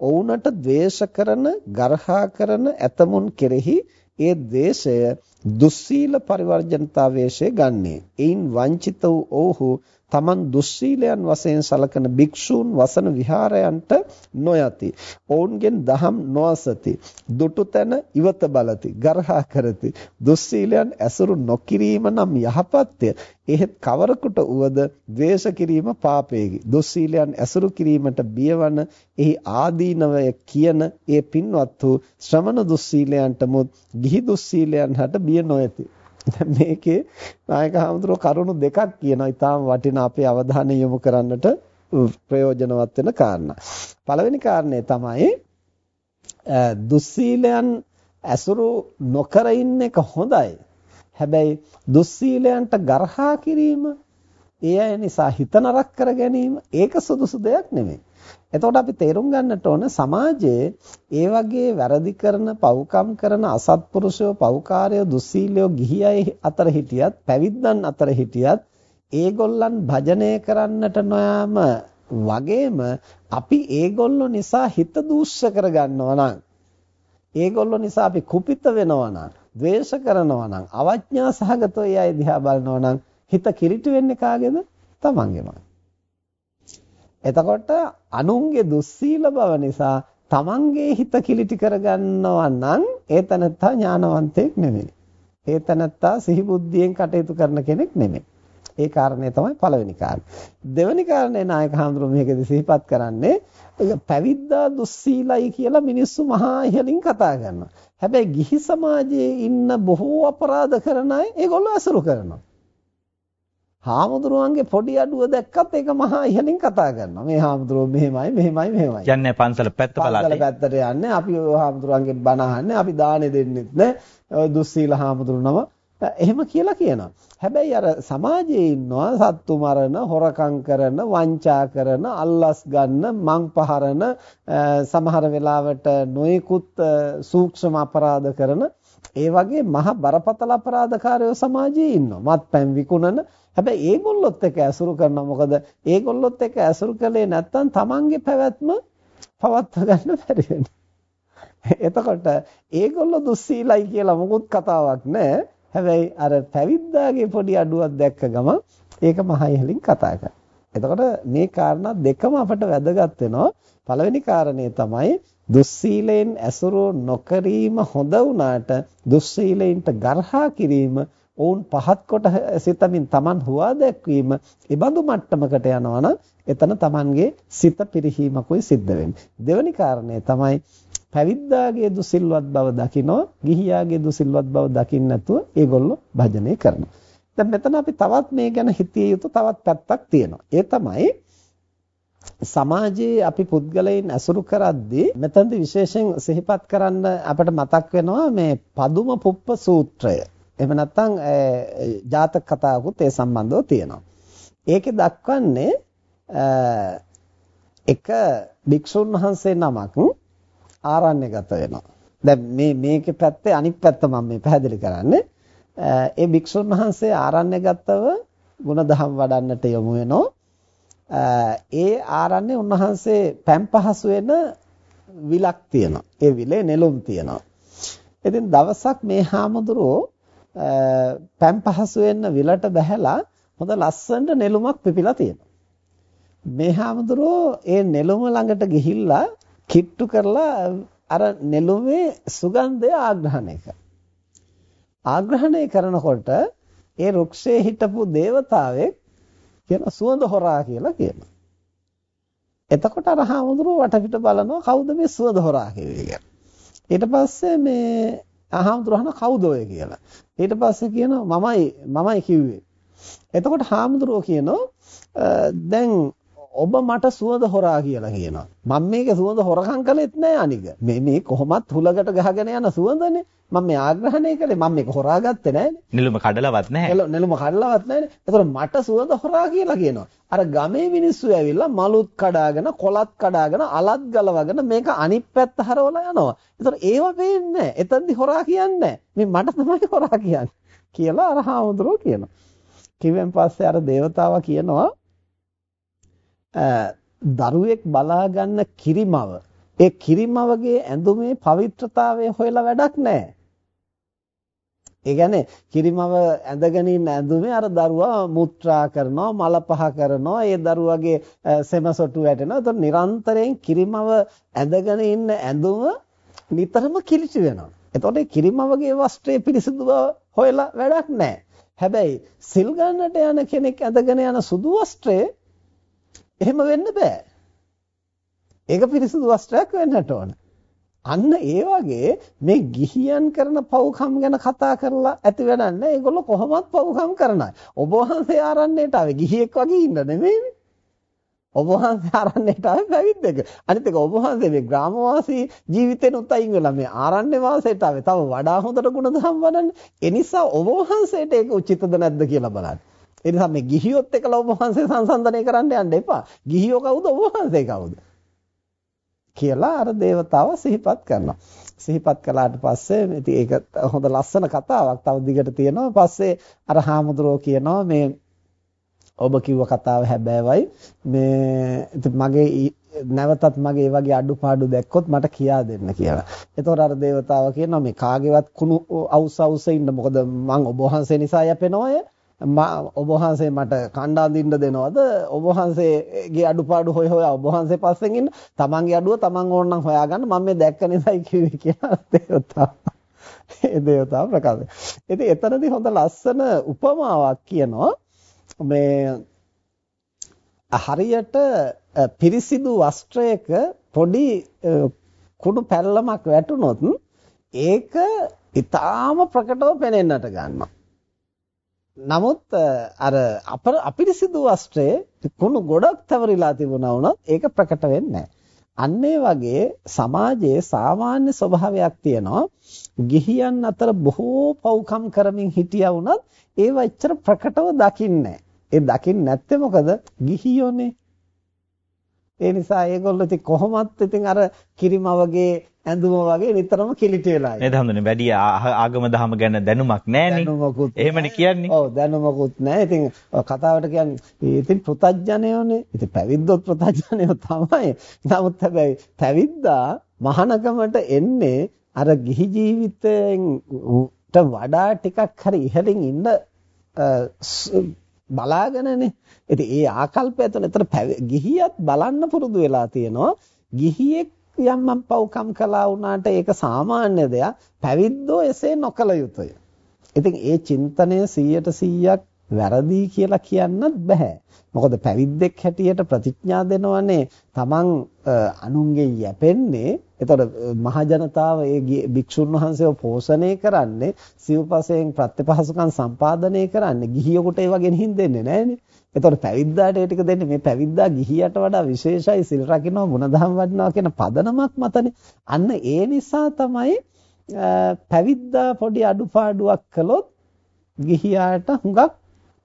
ඔවුන්ට ද්වේෂ කරන, ගර්හා කරන ඇතමුන් කෙරෙහි ඒ ද්වේෂය දුස්සීල පරිවර්ජනතාවේශය ගන්නේ. එයින් වංචිත වූ ඔව්හු තමන් දුස්සීලයන් වශයෙන් සලකන භික්ෂූන් වසන විහාරයන්ට නොයති. ඔවුන්ගෙන් දහම් නොඅසති. දුටු තැන ඉවත බලති. ගර්හා කරති. දුස්සීලයන් ඇසුරු නොකිරීම නම් යහපත්ය. එහෙත් කවරකට උවද ද්වේෂ කිරීම පාපයකි. දුස්සීලයන් ඇසුරු කිරීමට බියවන එහි ආදීනවය කියන ඒ පින්වත් වූ ශ්‍රමණ දුස්සීලයන්ටමුත් ගිහි දුස්සීලයන් හට බිය නොයති. දැන් මේකේ නායක හඳුරෝ කරුණු දෙකක් කියනවා. ඊටාම වටිනා අපේ අවධානය යොමු කරන්නට ප්‍රයෝජනවත් වෙන කාරණා. පළවෙනි කාරණේ තමයි දුස්සීලයන් ඇසුරු නොකර ඉන්න එක හොඳයි. හැබැයි දුස්සීලයන්ට ගර්හා කිරීම, ඒ අය නිසා හිත නරක කර ගැනීම ඒක සුදුසු දෙයක් නෙමෙයි. එතකොට අපි තේරුම් ගන්නට ඕන සමාජයේ ඒ වගේ වැරදි කරන, පව්කම් කරන අසත්පුරුෂයෝ, පව්කාරයෝ, දුස්සීලයෝ ගිහි අය අතර හිටියත්, පැවිද්දන් අතර හිටියත් ඒගොල්ලන් භජනය කරන්නට නොයාම වගේම අපි ඒගොල්ලෝ නිසා හිත දූෂ්‍ය කරගන්නවා නම් ඒගොල්ලෝ නිසා අපි කුපිත වෙනවා නම්, ද්වේෂ කරනවා නම්, අවඥා සහගතව ඒ අය දිහා බලනවා නම් හිත කිලිටි වෙන්නේ කාගේද? තමන්ගේමයි. එතකොට අනුන්ගේ දුස්සීල බව නිසා තමන්ගේ හිත කිලිටි කරගන්නවා නම් ඒ තනත්තා ඥානවන්තයෙක් නෙමෙයි. ඒ තනත්තා සිහි බුද්ධියෙන් කටයුතු කරන කෙනෙක් නෙමෙයි. ඒ කාරණේ තමයි පළවෙනි කාරණේ. දෙවෙනි කාරණේ නායක හඳුරු මේකදී සිහිපත් කරන්නේ පැවිද්දා දුස්සීලයි කියලා මිනිස්සු මහා ඉහලින් කතා කරනවා. හැබැයි ගිහි සමාජයේ ඉන්න බොහෝ අපරාධ කරන අය ඒගොල්ලෝ අසුරු කරනවා. හාමුදුරුවන්ගේ පොඩි අඩුව දැක්කත් ඒක මහා ඉහලින් කතා කරනවා. මේ හාමුදුරුවෝ මෙහෙමයි මෙහෙමයි මෙහෙමයි. යන්නේ පන්සල පැත්ත බලන්නේ. පන්සල පැත්තට යන්නේ. අපි ඔය හාමුදුරුවන්ගෙන් බණ අහන්නේ. අපි දානෙ දෙන්නෙත් නෑ. ඔය දුස්සීල හාමුදුරුවනම එහෙම කියලා කියනවා. හැබැයි අර සමාජයේ ඉන්නවා සත්තු මරන, හොරකම් කරන, වංචා කරන, අල්ලස් ගන්න, මං පහරන, සමහර වෙලාවට නොයෙකුත් සූක්ෂම අපරාධ කරන ඒ වගේ මහ බරපතල අපරාධකාරයෝ සමාජයේ ඉන්නවා. මත්පැන් විකුණන හැබැයි ඒගොල්ලොත් එක්ක ඇසුරු කරනවා මොකද ඒගොල්ලොත් එක්ක ඇසුරු කළේ නැත්නම් Tamange පැවැත්ම පවත්වා ගන්න බැරි වෙනවා. එතකොට ඒගොල්ලෝ දුස්සීලයි කියලා මොකුත් කතාවක් නැහැ. හැබැයි අර පැවිද්දාගේ පොඩි අඩුවක් දැක්ක ගම ඒක මහ ඉහලින් කතා කරනවා. එතකොට මේ කාරණා දෙකම අපට වැදගත් වෙනවා. පළවෙනි කාරණේ තමයි දුස්සීලයෙන් ඇසුරු නොකිරීම හොඳ වුණාට දුස්සීලයින්ට ගර්හා කිරීම ඔවුන් පහත් කොට සිතමින් Taman හුවා දැක්වීම ඉබඳු මට්ටමකට යනවා නම් එතන Tamanගේ සිත පිරිහීමකුයි සිද්ධ වෙන්නේ. දෙවෙනි කාරණය තමයි පැවිද්දාගේ දුසිල්වත් බව දකිනෝ ගිහියාගේ දුසිල්වත් බව දකින්න නැතුව ඒගොල්ලෝ භජනය කරනවා. දැන් මෙතන අපි තවත් මේ ගැන හිතිය යුතු තවත් පැත්තක් තියෙනවා. ඒ තමයි සමාජයේ අපි පුද්ගලයන් ඇසුරු කරද්දී මෙතනදී විශේෂයෙන් සිහිපත් කරන්න අපිට මතක් වෙනවා මේ පදුම පුප්ප සූත්‍රය. එහෙම නැත්නම් ජාතක කතාවකුත් ඒ සම්බන්ධව තියෙනවා. ඒකේ දක්වන්නේ එක භික්ෂුන් වහන්සේ නමක් ආරණ්‍යගත වෙනවා. දැන් මේ මේකේ පැත්තේ අනිත් පැත්ත මම මේ පැහැදිලි කරන්නේ. ඒ භික්ෂුන් වහන්සේ ආරණ්‍යගතව ಗುಣධම් වඩන්නට යොමු වෙනවා. ඒ ආරණ්‍ය උන්වහන්සේ පැන් පහසු වෙන විලක් තියෙනවා. ඒ විලේ නෙළුම් තියෙනවා. ඉතින් දවසක් මේ හාමුදුරුවෝ පැම් පහසු වෙන්න විලට බැහැලා හොඳ ලස්සනට නෙළුමක් පිපිලා තියෙනවා. මේ හාමුදුරුවෝ ඒ නෙළුම ළඟට ගිහිල්ලා කිට්ටු කරලා අර නෙළුමේ සුගන්ධය ආග්‍රහණය කරනවා. ආග්‍රහණය කරනකොට ඒ රුක්ෂයේ හිටපු దేవතාවෙක් කියන සුවඳ හොරා කියලා කියනවා. එතකොට අර හාමුදුරුවෝ වටපිට බලනවා කවුද මේ සුවඳ හොරා කියලා. ඊට පස්සේ මේ ආහාමුදුරහන කවුද ඔය කියලා. ඊට පස්සේ කියනවා මමයි මමයි කිව්වේ. එතකොට හාමුදුරුවෝ කියනවා දැන් ඔබ මට සුවඳ හොරා කියලා කියනවා. මම මේක සුවඳ හොරකම් කළෙත් නෑ අනික. මේ මේ කොහොමත් හුලකට ගහගෙන යන සුවඳනේ. මම මේ ආග්‍රහණය කළේ මම මේක හොරාගත්තේ නෑනේ. නෙළුම කඩලවත් නැහැ. නෙළුම කඩලවත් නැහැනේ. ඒතකොට මට සුවඳ හොරා කියලා කියනවා. අර ගමේ මිනිස්සු ඇවිල්ලා මලුත් කඩාගෙන, කොලත් කඩාගෙන, අලත් ගලවගෙන මේක අනිත් පැත්ත හරවලා යනවා. ඒතකොට ඒව පේන්නේ නැහැ. එතෙන්දි හොරා කියන්නේ මේ මට තමයි හොරා කියන්නේ. කියලා අර හාමුදුරුවෝ කියනවා. කිව්වෙන් පස්සේ අර దేవතාවා කියනවා දරුවෙක් බලා ගන්න කිරිමව. ඒ කිරිමවගේ ඇඳුමේ පවිත්‍රතාවය හොයලා වැඩක් නැහැ. ඒ කියන්නේ කිරිමව ඇඳගෙන ඉන්න ඇඳුමේ අර දරුවා මුත්‍රා කරනවා මල පහ කරනවා ඒ දරුවගේ සෙමසොටු වැටෙනවා. එතකොට නිරන්තරයෙන් කිරිමව ඇඳගෙන ඉන්න ඇඳුම නිතරම කිලිටි වෙනවා. එතකොට කිරිමවගේ වස්ත්‍රය පිරිසිදු බව හොයලා වැඩක් නැහැ. හැබැයි සිල් ගන්නට යන කෙනෙක් ඇඳගෙන යන සුදු වස්ත්‍රය එහෙම වෙන්න බෑ ඒක පිරිසිදු වස්ත්‍රයක් වෙන්නට ඕන අන්න ඒ වගේ මේ ගිහියන් කරන පව්කම් ගැන කතා කරලා ඇති වැඩක් නැහැ. ඒගොල්ලෝ කොහොමවත් පව්කම් කරන අය. ඔබ වහන්සේ ආරණ්‍යයට ආවේ ගිහියෙක් වගේ ඉන්න නෙමෙයිනේ. ඔබ වහන්සේ ආරණ්‍යයට ආවේ පැවිද්දක. අනිත් එක ඔබ වහන්සේ මේ ග්‍රාමවාසී ජීවිතේන උතයින් වෙලා මේ ආරණ්‍ය වාසයට ආවේ. තව වඩා හොඳට ගුණධම් වඩන්න. ඒ නිසා ඔබ වහන්සේට ඒක උචිතද නැද්ද කියලා බලන්න. ඒ නිසා මේ ගිහියොත් එක්කලා ඔබ වහන්සේ සංසන්දනය කරන්න යන්න එපා. ගිහියෝ කවුද ඔබ වහන්සේ කවුද? කියලා අර దేవතාව සිහිපත් කරනවා. සිහිපත් කළාට පස්සේ ඉතින් ඒක හොඳ ලස්සන කතාවක්. තව දිගට තියෙනවා. පස්සේ අර හාමුදුරුවෝ කියනවා මේ ඔබ කිව්ව කතාව හැබෑවයි. මේ මගේ නැවතත් මගේ ඒ වගේ අඩුපාඩු දැක්කොත් මට කියා දෙන්න කියලා. එතකොට අර దేవතාව කියනවා මේ කාගේවත් කුණු අවුස අවුස ඉන්න මොකද මං ඔබ වහන්සේ නිසා යැපෙනවා ඔබ වහන්සේ මට කණ්ඩා දින්න දෙනවද? ඔබ වහන්සේගේ අඩුපාඩු හොය හොය ඔබ වහන්සේ පස්සෙන් ඉන්න. තමන්ගේ අඩුව තමන් ඕන නම් හොයාගන්න. මම මේ දැක්ක නිසායි කිව්වේ කියලා දේවතාව. ඒ දේවතාව ප්‍රකාශ. ඉතින් එතනදී හොඳ ලස්සන උපමාවක් කියනවා. මේ හරියට පිරිසිදු වස්ත්‍රයක පොඩි කුණු පැල්ලමක් වැටුනොත් ඒක ඊටාම ප්‍රකටව පෙනෙන්නට ගන්නවා. නමුත් අර අපර අපිරිසිදු වස්ත්‍රයේ කුණු ගොඩක් තවරිලා තිබුණා වුණත් ඒක ප්‍රකට වෙන්නේ අන්න වගේ සමාජයේ සාමාන්‍ය ස්වභාවයක් තියෙනවා. ගිහියන් අතර බොහෝ පව්කම් කරමින් හිටියා වුණත් ඒව එච්චර ප්‍රකටව දකින්නේ ඒ දකින්නේ නැත්තේ මොකද? ගිහියෝනේ. ඒ නිසා ඒගොල්ලෝ ඉතින් කොහොමත් ඉතින් අර කිරිමවගේ ඇඳුම වගේ නිතරම කිලිටි වෙලා ඉන්නේ. නේද හඳුනේ වැඩි ආගම දහම ගැන දැනුමක් නැහනේ. දැනුමකුත්. එහෙමනේ කියන්නේ. ඔව් දැනුමකුත් නැහැ. ඉතින් කතාවට කියන්නේ ඉතින් පෘතජ්ජනයෝනේ. ඉතින් පැවිද්දොත් පෘතජ්ජනයෝ තමයි. නමුත් හැබැයි පැවිද්දා මහානගමට එන්නේ අර ගිහි ජීවිතයෙන් වඩා ටිකක් හරි ඉහළින් ඉන්න බලාගෙනනේ. ඉතින් ඒ ආකල්පය තුළ එතන ගිහියත් බලන්න පුරුදු වෙලා තියෙනවා. ගිහියෙක් යම් මම් පව්කම් කළා වුණාට ඒක සාමාන්‍ය දෙයක්. පැවිද්දෝ එසේ නොකළ යුතුය. ඉතින් ඒ චින්තනය 100ට 100ක් වැරදි කියලා කියන්නත් බෑ. මොකද පැවිද්දෙක් හැටියට ප්‍රතිඥා දෙනවනේ තමන් අනුන්ගෙන් යැපෙන්නේ එතකොට මහ ජනතාව ඒ භික්ෂුන් වහන්සේව පෝෂණය කරන්නේ සිව්පසයෙන් ප්‍රත්‍යපහසුකම් සම්පාදනය කරන්නේ ගිහියෙකුට ඒ වගේ නිහින් දෙන්නේ නැහනේ. එතකොට පැවිද්දාට ඒ ටික දෙන්නේ මේ පැවිද්දා ගිහියට වඩා විශේෂයි සිල් රකින්නවා ගුණධම් වඩනවා කියන පදනමක් මතනේ. අන්න ඒ නිසා තමයි පැවිද්දා පොඩි අඩුපාඩුවක් කළොත් ගිහියාට හුඟක්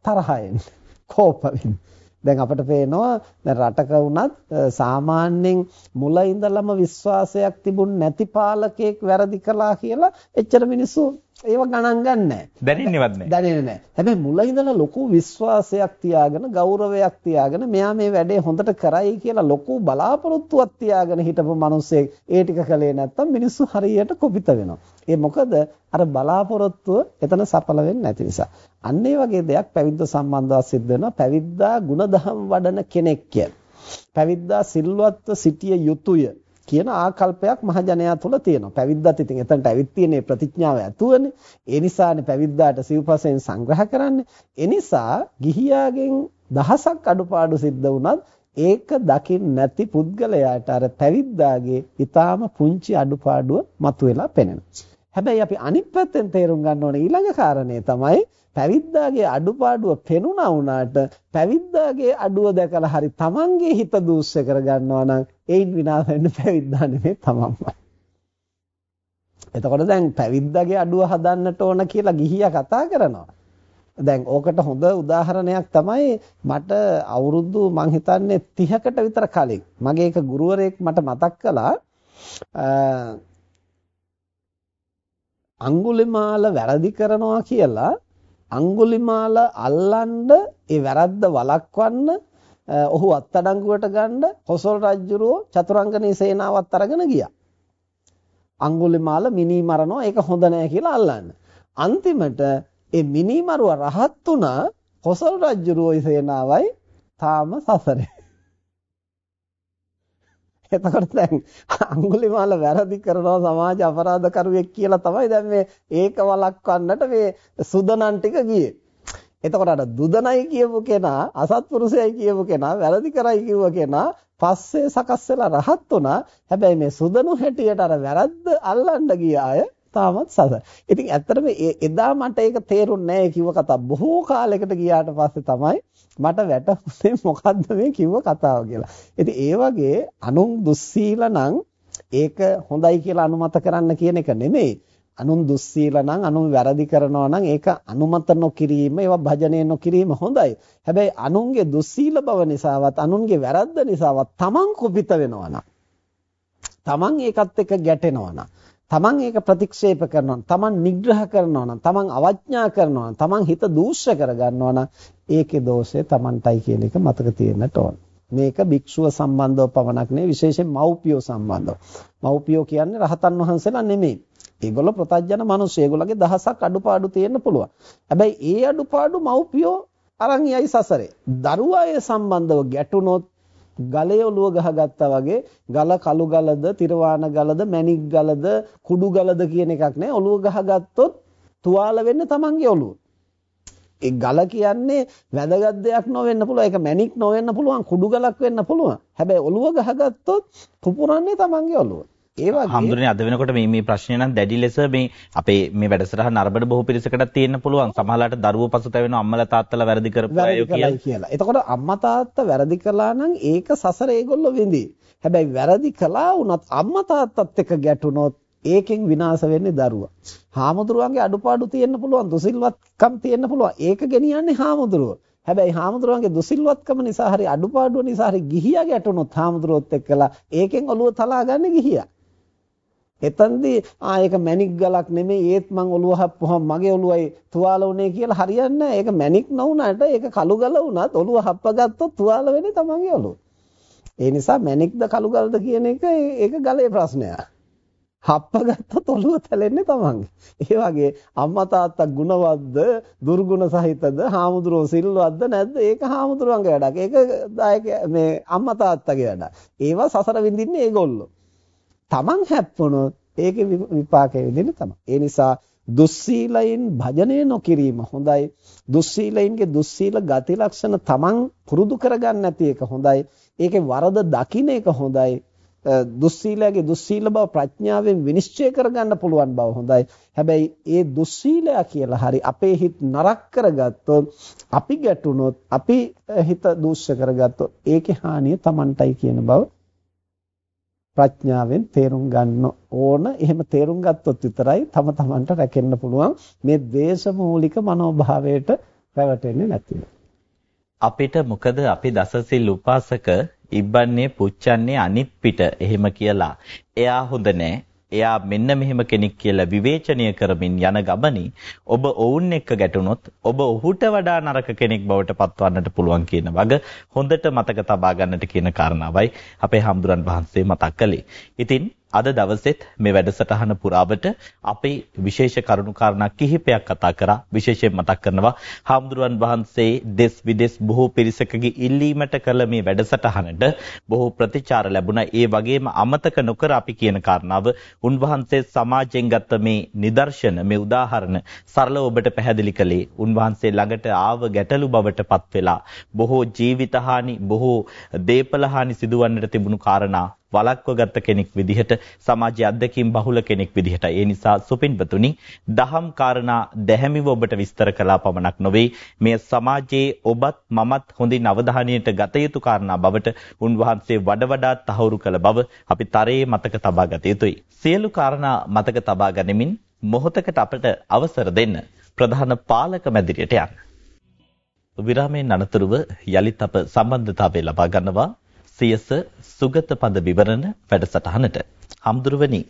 තරහ එන්නේ. කෝප වෙන්නේ. දැන් අපිට පේනවා දැන් රටක වුණත් සාමාන්‍යයෙන් මුල ඉඳලම විශ්වාසයක් තිබුණ නැති පාලකයෙක් වැරදි කළා කියලා එච්චර මිනිස්සු ඒව ගණන් ගන්නෑ. දැනෙන්නේවත් නැහැ. දැනෙන්නේ නැහැ. හැබැයි මුල ඉඳලා ලොකු විශ්වාසයක් තියාගෙන ගෞරවයක් තියාගෙන මෙයා මේ වැඩේ හොඳට කරයි කියලා ලොකු බලාපොරොත්තුවක් තියාගෙන හිටපු මිනිස්සෙක් ඒ ටික කළේ නැත්තම් මිනිස්සු හරියට කොපිත වෙනවා. ඒ මොකද අර බලාපොරොත්තුව එතන සඵල වෙන්නේ නැති නිසා. අන්න ඒ වගේ දෙයක් පැවිද්ද සම්බන්ධව සිද්ධ වෙනවා. පැවිද්දා ಗುಣධම් වඩන කෙනෙක් පැවිද්දා සිල්වත්ව සිටිය යුතුය කියන ආකල්පයක් මහජනයා තුළ තියෙනවා. පැවිද්දත් ඉතින් එතනට ඇවිත් තියෙන ප්‍රතිඥාව ඇතුවනේ. ඒ නිසානේ පැවිද්දාට සිව්පසෙන් සංග්‍රහ කරන්නේ. ඒ නිසා ගිහියාගෙන් දහසක් අඩුපාඩු සිද්ධ වුණත් ඒක දකින්න නැති පුද්ගලයාට අර පැවිද්දාගේ ඊටාම පුංචි අඩුපාඩුව මතුවලා පෙනෙනවා. හැබැයි අපි අනිත් පැත්තෙන් තේරුම් ගන්න ඕනේ ඊළඟ කාරණේ තමයි පැවිද්දාගේ අඩුපාඩුව පෙනුණා වුණාට පැවිද්දාගේ අඩුව දැකලා හරි තමන්ගේ හිත දූෂ්‍ය කරගන්නවා නම් ඒයින් විනාශ වෙන්න පැවිද්දා නෙමෙයි තමන්මයි. එතකොට දැන් පැවිද්දාගේ අඩුව හදන්නට ඕන කියලා ගිහියා කතා කරනවා. දැන් ඕකට හොඳ උදාහරණයක් තමයි මට අවුරුදු මං හිතන්නේ 30කට විතර කලින් මගේ එක ගුරුවරයෙක් මට මතක් කළා අඟුලිමාල වැරදි කරනවා කියලා අඟුලිමාල අල්ලන්න ඒ වැරද්ද වළක්වන්න ඔහු අත්අඩංගුවට ගන්න කොසල් රජුරෝ චතුරංගනී සේනාවත් අරගෙන ගියා. අඟුලිමාල මිනි මරනවා ඒක හොඳ නෑ කියලා අල්ලන්න. අන්තිමට ඒ මිනිමරුව රහත් වුණා කොසල් රජුරෝයි සේනාවයි තාම සසරේ. එතකොට දැන් අඟුලිමාල වැරදි කරනවා සමාජ අපරාධකරුවෙක් කියලා තමයි දැන් මේ ඒක වළක්වන්නට මේ සුදනන් ටික ගියේ. එතකොට අර දුදනයි කියපු කෙනා අසත්පුරුෂයයි කියපු කෙනා වැරදි කරයි කිව්ව කෙනා පස්සේ සකස් වෙලා රහත් වුණා. හැබැයි මේ සුදනු හැටියට අර වැරද්ද අල්ලන්න ගිය අය තාමත් සසර. ඉතින් ඇත්තටම එදා මට ඒක තේරුන්නේ නැහැ කිව්ව කතාව. බොහෝ කාලයකට ගියාට පස්සේ තමයි මට වැටහුනේ මොකද්ද මේ කිව්ව කතාව කියලා. ඉතින් ඒ වගේ අනුන් දුස්සීල නම් ඒක හොඳයි කියලා අනුමත කරන්න කියන එක නෙමෙයි. අනුන් දුස්සීල නම් අනුන් වැරදි කරනවා නම් ඒක අනුමත නොකිරීම ඒවා භජනය නොකිරීම හොඳයි. හැබැයි අනුන්ගේ දුස්සීල බව නිසාවත් අනුන්ගේ වැරද්ද නිසාවත් තමන් කුපිත වෙනවා නම් තමන් ඒකත් එක්ක ගැටෙනවා නම් තමන් ඒක ප්‍රතික්ෂේප කරනවා තමන් නිග්‍රහ කරනවා නම් තමන් අවඥා කරනවා නම් තමන් හිත දූෂ්‍ය කරගන්නවා නම් ඒකේ දෝෂය තමන්ටයි කියන එක මතක තියෙන්නට ඕන. මේක භික්ෂුව සම්බන්ධව පමණක් නෙවෙයි විශේෂයෙන් මව්පියෝ සම්බන්ධව. මව්පියෝ කියන්නේ රහතන් වහන්සේලා නෙමෙයි. ඒගොල්ලෝ ප්‍රතඥ මිනිස්සු. ඒගොල්ලෝගේ දහසක් අඩුපාඩු තියෙන්න පුළුවන්. හැබැයි ඒ අඩුපාඩු මව්පියෝ අරන් යයි සසරේ. දරුවා ඒ සම්බන්ධව ගැටුනොත් ගලේ ඔලුව ගහගත්තා වගේ ගල කළු ගලද, තිරවාන ගලද, මැණික් ගලද, කුඩු ගලද කියන එකක් නෑ. ඔලුව ගහගත්තොත් තුවාල වෙන්නේ Tamange ඔලුව. ඒ ගල කියන්නේ වැදගත් දෙයක් නොවෙන්න පුළුවන්. ඒක මැණික් නොවෙන්න පුළුවන්. කුඩු ගලක් වෙන්න පුළුවන්. හැබැයි ඔලුව ගහගත්තොත් පුපුරන්නේ Tamange ඔලුව. ඒ වගේ හම්දුනේ අද වෙනකොට මේ මේ ප්‍රශ්නේ නම් දැඩි ලෙස මේ අපේ මේ වැඩසටහන අරබඩ බොහෝ පිරිසකටත් තියෙන්න පුළුවන්. සමහරලාට දරුවෝ පසුතැවෙන අම්මලා තාත්තලා වැරදි කරපු අය කියලා. එතකොට අම්මා තාත්තා වැරදි කළා නම් ඒක සසර ඒගොල්ලෝ විඳි. හැබැයි වැරදි කළා වුණත් අම්මා තාත්තත් එක්ක ගැටුණොත් ඒකෙන් විනාශ වෙන්නේ දරුවා. හාමුදුරුවන්ගේ අඩුපාඩු තියෙන්න පුළුවන්, දුසිල්වත්කම් තියෙන්න පුළුවන්. ඒක ගෙනියන්නේ හාමුදුරුවෝ. හැබැයි හාමුදුරුවන්ගේ දුසිල්වත්කම නිසා හරි අඩුපාඩුව නිසා හරි ගිහියා ගැටුණොත් හාමුදුරුවොත් එක්කලා ඒකෙන් ඔළුව තලා ගන්න ගිහියා. එතනදී ආ ඒක මැණික් ගලක් නෙමෙයි ඒත් මං ඔළුව හප්පුවම මගේ ඔළුවයි තුවාල වුණේ කියලා හරියන්නේ නැහැ. ඒක මැණික් නොවුනට ඒක කළු ගල වුණත් ඔළුව හප්පගත්තොත් තුවාල වෙන්නේ තමන්ගේ ඔළුව. ඒ නිසා මැණික්ද කළු ගල්ද කියන එක ඒක ගලේ ප්‍රශ්නයක්. හප්පගත්තොත් ඔළුව තැලෙන්නේ තමන්ගේ. ඒ වගේ අම්මා තාත්තා ගුණවත්ද දුර්ගුණ සහිතද හාමුදුරුවෝ සිල්වත්ද නැද්ද ඒක හාමුදුරුවන්ගේ වැඩක්. ඒක දායක මේ අම්මා තාත්තගේ වැඩක්. ඒවා සසර විඳින්නේ ඒගොල්ලෝ. Taman හැප්පුණොත් ඒකේ විපාකය විඳින්න තමයි. ඒ නිසා දුස්සීලයින් භජනය නොකිරීම හොඳයි. දුස්සීලයින්ගේ දුස්සීල ගති ලක්ෂණ Taman පුරුදු කරගන්න නැති එක හොඳයි. ඒකේ වරද දකින්න එක හොඳයි. දුස්සීලයේ දුස්සීල බව ප්‍රඥාවෙන් විනිශ්චය කරගන්න පුළුවන් බව හොඳයි. හැබැයි ඒ දුස්සීලයා කියලා හරි අපේ හිත නරක කරගත්තොත් අපි ගැටුනොත් අපි හිත දූෂ්‍ය කරගත්තොත් ඒකේ හානිය Tamanටයි කියන බව ප්‍රඥාවෙන් තේරුම් ගන්න ඕන. එහෙම තේරුම් ගත්තොත් විතරයි තම තමන්ට රැකෙන්න පුළුවන් මේ දේශමූලික මනෝභාවයට රැවටෙන්නේ නැතිව. අපිට මොකද අපි දසසිල් උපාසක ඉබ්බන්නේ පුච්චන්නේ අනිත් පිට එහෙම කියලා. එයා හොඳ නෑ. එයා මෙන්න මෙහෙම කෙනෙක් කියලා විවේචනය කරමින් යන ගමනේ ඔබ ඔවුන් එක්ක ගැටුනොත් ඔබ ඔහුට වඩා නරක කෙනෙක් බවට පත්වන්නට පුළුවන් කියන වග හොඳට මතක තබා ගන්නට කියන කාරණාවයි අපේ හම්දුරන් වහන්සේ මතක් කළේ. ඉතින් අද දවසෙත් මේ වැඩසටහන පුරාවට අපේ විශේෂ කරුණු කාරණා කිහිපයක් කතා කරා. විශේෂයෙන් මතක් කරනවා හාමුදුරුවන් වහන්සේ දෙස් විදෙස් බොහෝ පිරිසකගේ ඉල්ලීමට කළ මේ වැඩසටහනට බොහෝ ප්‍රතිචාර ලැබුණා. ඒ වගේම අමතක නොකර අපි කියන කාරණාව උන්වහන්සේ සමාජයෙන් ගත්ත මේ නිදර්ශන මේ උදාහරණ සරලව ඔබට පැහැදිලි කළේ උන්වහන්සේ ළඟට ආව ගැටලු බවට පත් වෙලා බොහෝ ජීවිත හානි බොහෝ දේපල හානි සිදුවන්නට තිබුණු කාරණා වළක්වගත් කෙනෙක් විදිහට සමාජයේ අධ්‍යක්ීම් බහුල කෙනෙක් විදිහට ඒ නිසා සුපින්බතුනි දහම් කාරණා දැහැමිව ඔබට විස්තර කළා පමණක් නොවේ. මේ සමාජයේ ඔබත් මමත් හොඳින් අවධානයට ගත යුතු කාරණා බවට උන්වහන්සේ වඩ වඩාත් තහවුරු කළ බව අපි තරයේ මතක තබා ගත යුතුයි. සියලු කාරණා මතක තබා ගනිමින් මොහොතකට අපට අවසර දෙන්න ප්‍රධාන පාලක මැදිරියට යන්න. විරාමයෙන් අනතුරුව යලිත් අප සම්බන්ධතාවය ලබා ගන්නවා සියස සුගත පද විවරණ වැඩසටහනට. හම්දුරුවනි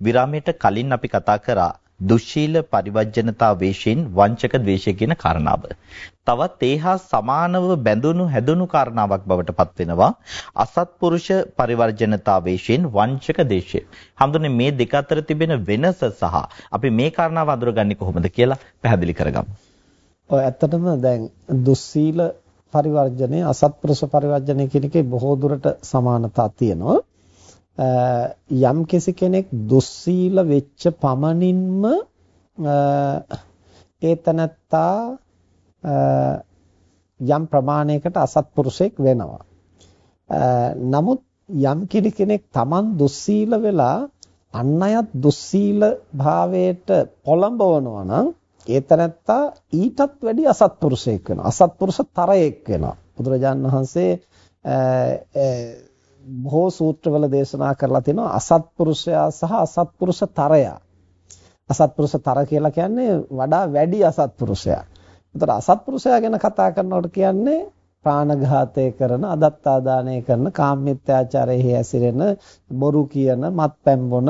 විරාමයට කලින් අපි කතා කරා දුශීල පරිවර්ජනතා වේශයෙන් වංචක ද්වේෂය කියන කාරණාව. තවත් ඒහා සමානව බැඳුණු හැදුණු කාරණාවක් බවට පත් වෙනවා අසත්පුරුෂ පරිවර්ජනතා වේශයෙන් වංචක දේශය. හඳුනේ මේ දෙක අතර තිබෙන වෙනස සහ අපි මේ කාරණාව අඳුරගන්නේ කොහොමද කියලා පැහැදිලි කරගමු. ඔය ඇත්තටම දැන් දුස්සීල පරිවර්ජනය අසත්පුරුෂ පරිවර්ජනය කියන එකේ බොහෝ දුරට සමානතා තියෙනවා. යම් කෙනෙක් දුස්සීල වෙච්ච පමණින්ම ඒතනත්තා යම් ප්‍රමාණයකට අසත්පුරුෂයෙක් වෙනවා. නමුත් යම් කෙනෙක් Taman දුස්සීල වෙලා අන් අයත් දුස්සීල භාවයට පොළඹවනවා නම් ඒ තැනත්තා ඊටත් වැඩි අසත්පුරුෂයෙක් වෙනවා. අසත්පුරුෂ තරයෙක් වෙනවා. බුදුරජාණන් වහන්සේ බොහෝ සූත්‍රවල දේශනා කරලා තිනවා අසත්පුරුෂයා සහ අසත්පුරුෂ තරයා. අසත්පුරුෂ තර කියලා කියන්නේ වඩා වැඩි අසත්පුරුෂයා. එතකොට අසත්පුරුෂයා ගැන කතා කරනකොට කියන්නේ ප්‍රාණඝාතය කරන, අදත්තාදානය කරන, කාමමිත්‍යාචාරයේ හැසිරෙන, බොරු කියන, මත්පැන් බොන,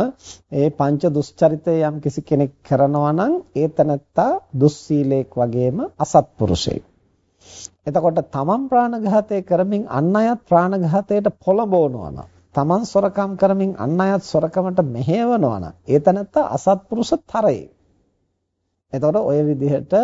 ඒ පංච දුස්චරිතය යම් කිසි කෙනෙක් කරනවා නම් ඒ තනත්තා දුස්සීලයක් වගේම අසත්පුරුෂයෙක්. එතකොට තමන් ප්‍රාණඝාතය කරමින් අන් අයත් ප්‍රාණඝාතයට පොළඹවනවා නම් තමන් සොරකම් කරමින් අන් අයත් සොරකමට මෙහෙයවනවා නම් ඒ තනත්තා අසත්පුරුෂ තරයේ එතකොට ওই විදිහට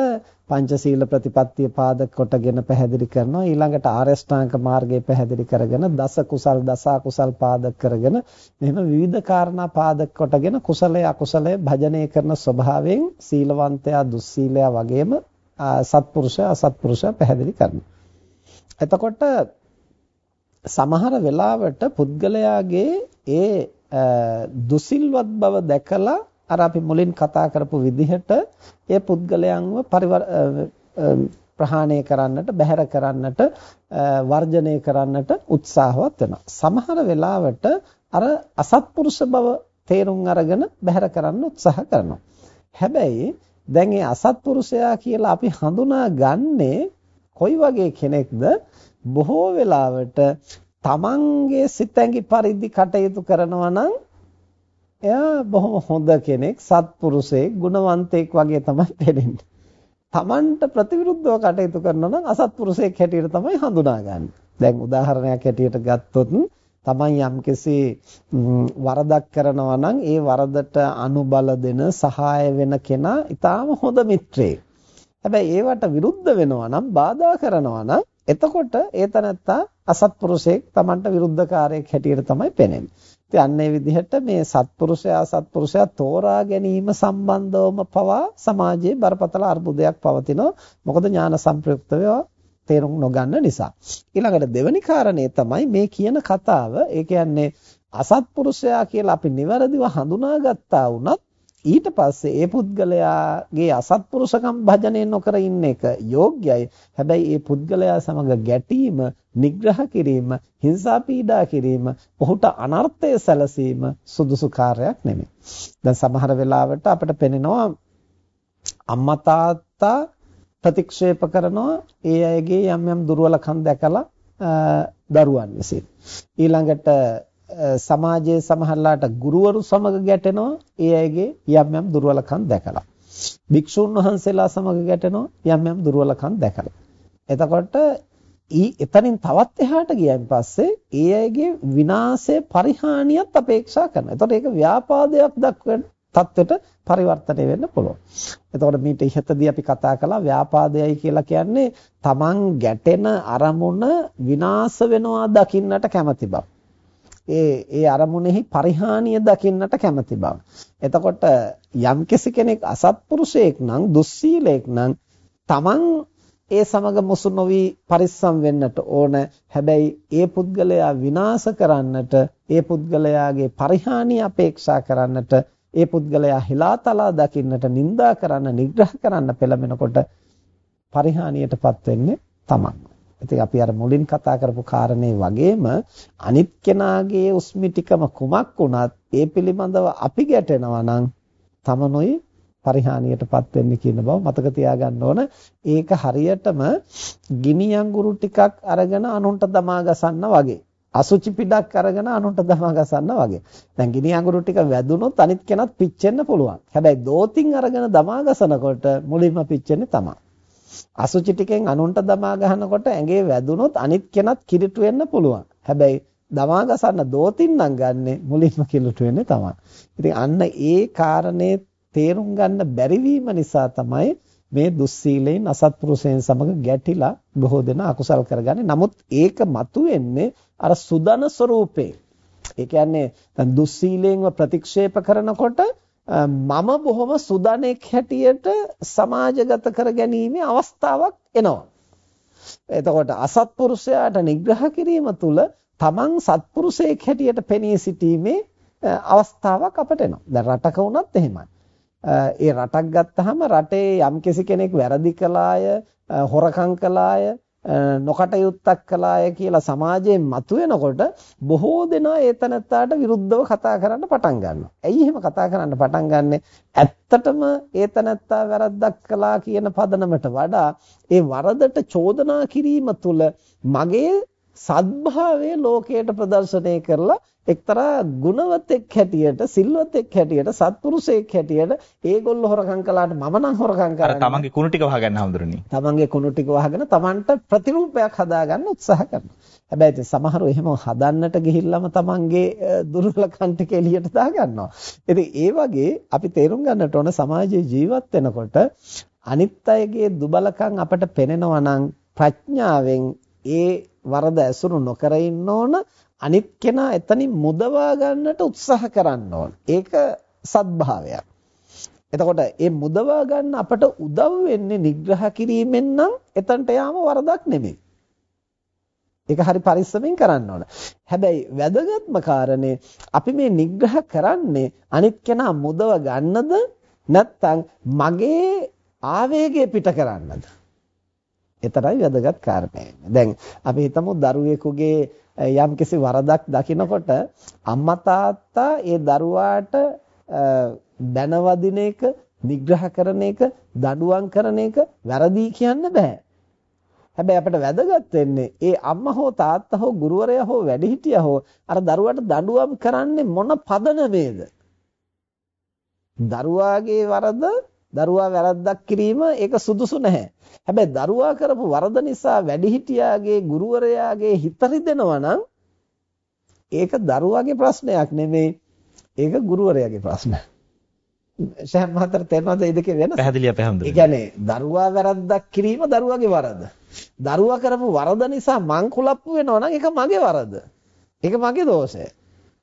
පංචශීල ප්‍රතිපත්තිය පාදක කොටගෙන පැහැදිලි කරනවා. ඊළඟට ආරෂ්ඨාංග මාර්ගය පැහැදිලි කරගෙන දස කුසල් දස අකුසල් පාදක කරගෙන මෙහෙම විවිධ කාරණා පාදක කොටගෙන කුසලයේ අකුසලයේ භජනය කරන ස්වභාවයෙන් සීලවන්තයා දුස්සීලයා වගේම සත්පුරුෂයා අසත්පුරුෂයා පැහැදිලි කරනවා. එතකොට සමහර වෙලාවට පුද්ගලයාගේ ඒ දුසිල්වත් බව දැකලා අර අපි මුලින් කතා කරපු විදිහට ඒ පුද්ගලයන්ව ප්‍රහාණය කරන්නට, බැහැර කරන්නට, වර්ජනය කරන්නට උත්සාහවත් වෙනවා. සමහර වෙලාවට අර අසත්පුරුෂ බව තේරුම් අරගෙන බැහැර කරන්න උත්සාහ කරනවා. හැබැයි දැන් මේ අසත්පුරුෂයා කියලා අපි හඳුනා ගන්නේ කොයි වගේ කෙනෙක්ද? බොහෝ වෙලාවට තමන්ගේ සිතැඟි පරිදි කටයුතු කරනවා නම් එයා බොහොම හොඳ කෙනෙක්, සත්පුරුෂයෙක්, ගුණවන්තයෙක් වගේ තමයි පේන්නේ. Tamanට ප්‍රතිවිරුද්ධව කටයුතු කරනවා නම් අසත්පුරුෂයෙක් හැටියට තමයි හඳුනාගන්නේ. දැන් උදාහරණයක් හැටියට ගත්තොත් තමන් යම්කිසි වරදක් කරනවා නම් ඒ වරදට අනුබල දෙන සහාය වෙන කෙනා ඊටාම හොඳ මිත්‍රයෙක්. හැබැයි ඒවට විරුද්ධ වෙනවා නම් බාධා කරනවා නම් එතකොට ඒ තනත්තා අසත්පුරුෂයෙක් තමන්ට විරුද්ධකාරයෙක් හැටියට තමයි පෙනෙන්නේ. ඉතින් අන්න ඒ විදිහට මේ සත්පුරුෂයා සත්පුරුෂයා තෝරා ගැනීම සම්බන්ධවම පවා සමාජයේ බරපතල අර්බුදයක් පවතිනවා. මොකද ඥාන සංප්‍රයුක්තව තේරුම් නොගන්න නිසා. ඊළඟට දෙවෙනි කාරණේ තමයි මේ කියන කතාව. ඒ කියන්නේ අසත්පුරුෂයා කියලා අපි નિවරදිව හඳුනාගත්තා වුණත් ඊට පස්සේ ඒ පුද්ගලයාගේ අසත්පුරුෂකම් භජනය නොකර ඉන්න එක යෝග්‍යයි. හැබැයි ඒ පුද්ගලයා සමග ගැටීම, නිග්‍රහ කිරීම, හිංසා පීඩා කිරීම, ඔහුට අනර්ථය සැලසීම සුදුසු කාර්යයක් නෙමෙයි. දැන් සමහර වෙලාවට අපිට පෙනෙනවා අම්මා තාත්තා ප්‍රතික්ෂේප කරනවා ඒ අයගේ යම් යම් දුර්වලකම් දැකලා දරුවන් විසින්. ඊළඟට සමාජයේ සමහරලාට ගුරුවරු සමග ගැටෙනවා ඒ අයගේ යම් යම් දුර්වලකම් දැකලා. භික්ෂුන් වහන්සේලා සමග ගැටෙනවා යම් යම් දුර්වලකම් දැකලා. එතකොට ඊ එතනින් තවත් එහාට ගියන් පස්සේ ඒ අයගේ විනාශය පරිහානියත් අපේක්ෂා කරනවා. එතකොට ඒක ව්‍යාපාදයක් දක්වන තත්ත්වයට පරිවර්තනය වෙන්න පුළුවන්. එතකොට මීට ඉහතදී අපි කතා කළා ව්‍යාපාදයයි කියලා කියන්නේ තමන් ගැටෙන අරමුණ විනාශ වෙනවා දකින්නට කැමති බව. ඒ ඒ අරමුණෙහි පරිහානිය දකින්නට කැමති බව. එතකොට යම් කෙනෙක් අසත්පුරුෂයෙක් නම් දුස්සීලයෙක් නම් තමන් ඒ සමග මුසු නොවි පරිස්සම් වෙන්නට ඕන. හැබැයි ඒ පුද්ගලයා විනාශ කරන්නට, ඒ පුද්ගලයාගේ පරිහානිය අපේක්ෂා කරන්නට, ඒ පුද්ගලයා හිලාතලා දකින්නට, නිඳා කරන්න, නිග්‍රහ කරන්න පෙළඹෙනකොට පරිහානියටපත් වෙන්නේ තමන්. ඉතින් අපි අර මුලින් කතා කරපු කාරණේ වගේම අනිත් කෙනාගේ උස්මිටිකම කුමක් වුණත් ඒ පිළිබඳව අපි ගැටෙනවා නම් තමනුයි පරිහානියටපත් වෙන්නේ කියන බව මතක තියාගන්න ඕන. ඒක හරියටම ගිනි අඟුරු ටිකක් අරගෙන අනුන්ට දමා ගසන්න වගේ. අසුචි පිටක් අරගෙන අනුන්ට දමා ගසන්නා වගේ. දැන් ගිනි අඟුරු ටික වැදුනොත් අනිත් කෙනත් පිච්චෙන්න පුළුවන්. හැබැයි දෝතින් අරගෙන දමා ගසනකොට මුලින්ම පිච්චෙන්නේ තමයි. අසුචි ටිකෙන් අනුන්ට දමා ගහනකොට ඇඟේ වැදුනොත් අනිත් කෙනත් කිරිටු වෙන්න පුළුවන්. හැබැයි දමා ගසන්න දෝතින් නම් ගන්නෙ මුලින්ම කිලුට වෙන්නේ තමයි. ඉතින් අන්න ඒ කාරණේ තේරුම් ගන්න බැරි නිසා තමයි මේ දුස්සීලයෙන් අසත්පුරුෂයන් සමග ගැටිලා බොහෝ දෙනා අකුසල් කරගන්නේ. නමුත් ඒක මතුවෙන්නේ අර සුදන ස්වરૂපේ. ඒ කියන්නේ දැන් දුස්සීලයෙන්ව ප්‍රතික්ෂේප කරනකොට මම බොහොම සුදනෙක් හැටියට සමාජගත කරගැනීමේ අවස්ථාවක් එනවා. එතකොට අසත්පුරුෂයාට නිග්‍රහ කිරීම තුළ තමන් සත්පුරුෂයෙක් හැටියට පෙනී සිටීමේ අවස්ථාවක් අපට එනවා. දැන් රටක වුණත් එහෙමයි. ඒ රටක් ගත්තාම රටේ යම්කිසි කෙනෙක් වැරදි කළාය, හොරකම් කළාය, නොකටයුත්තක් කළාය කියලා සමාජයෙන් මතුවෙනකොට බොහෝ දෙනා ඒ තනත්තාට විරුද්ධව කතා කරන්න පටන් ගන්නවා. ඇයි එහෙම කතා කරන්න පටන් ගන්නෙ? ඇත්තටම ඒ තනත්තා වැරද්දක් කළා කියන පදනමට වඩා ඒ වරදට චෝදනා කිරීම තුළ මගේ සද්භාවය ලෝකයට ප්‍රදර්ශනය කරලා එක්තරා ගුණවතෙක් හැටියට සිල්වතෙක් හැටියට සත්පුරුෂයෙක් හැටියට ඒගොල්ලෝ හොරකම් කළාට මම නම් හොරකම් කරන්නේ. අර තමන්ගේ කුණු ටික වහගන්න හඳුරන්නේ. තමන්ගේ කුණු ටික වහගෙන තමන්ට ප්‍රතිරූපයක් හදාගන්න උත්සාහ කරනවා. හැබැයි ඉතින් සමහරව එහෙම හදන්නට ගිහිල්ලාම තමන්ගේ දුර්වලකම් ටික එළියට දාගන්නවා. ඉතින් ඒ වගේ අපි තේරුම් ගන්නට ඕන සමාජයේ ජීවත් වෙනකොට අනිත් අයගේ දුබලකම් අපට පෙනෙනවා නම් ප්‍රඥාවෙන් ඒ වරද ඇසුරු නොකර ඉන්න ඕන අනිත් කෙනා එතනින් මුදවා ගන්නට උත්සාහ කරන්න ඕන. ඒක සත්භාවයක්. එතකොට මේ මුදවා ගන්න අපට උදව් වෙන්නේ නිග්‍රහ කිරීමෙන් නම් එතනට යාම වරදක් නෙමෙයි. ඒක හරි පරිස්සමෙන් කරන්න ඕන. හැබැයි වැදගත්ම කාරණේ අපි මේ නිග්‍රහ කරන්නේ අනිත් කෙනා මුදව ගන්නද නැත්නම් මගේ ආවේගය පිට කරන්නද? එතරම් වැදගත් කාරණයක්. දැන් අපි හිතමු දරුවෙකුගේ යම්කිසි වරදක් දකිනකොට අම්මා තාත්තා ඒ දරුවාට බැනවදින එක, නිග්‍රහ කරන එක, දඬුවම් කරන එක වැරදි කියන්න බෑ. හැබැයි අපිට වැදගත් වෙන්නේ ඒ අම්මා හෝ තාත්තා හෝ ගුරුවරයා හෝ වැඩිහිටියා හෝ අර දරුවාට දඬුවම් කරන්නේ මොන පදනමේද? දරුවාගේ වරද දරුවා වැරද්දක් කිරීම ඒක සුදුසු නැහැ. හැබැයි දරුවා කරපු වරද නිසා වැඩිහිටියාගේ ගුරුවරයාගේ හිත රිදෙනවා නම් ඒක දරුවාගේ ප්‍රශ්නයක් නෙමෙයි. ඒක ගුරුවරයාගේ ප්‍රශ්නයක්. ශාම් මහතර තේරෙනවද මේ දෙකේ වෙනස? පැහැදිලි අපේ හැමදෙරේ. ඒ කියන්නේ දරුවා වැරද්දක් කිරීම දරුවාගේ වරද. දරුවා කරපු වරද නිසා මං කුලප්පු වෙනවා නම් ඒක මගේ වරද. ඒක මගේ දෝෂය.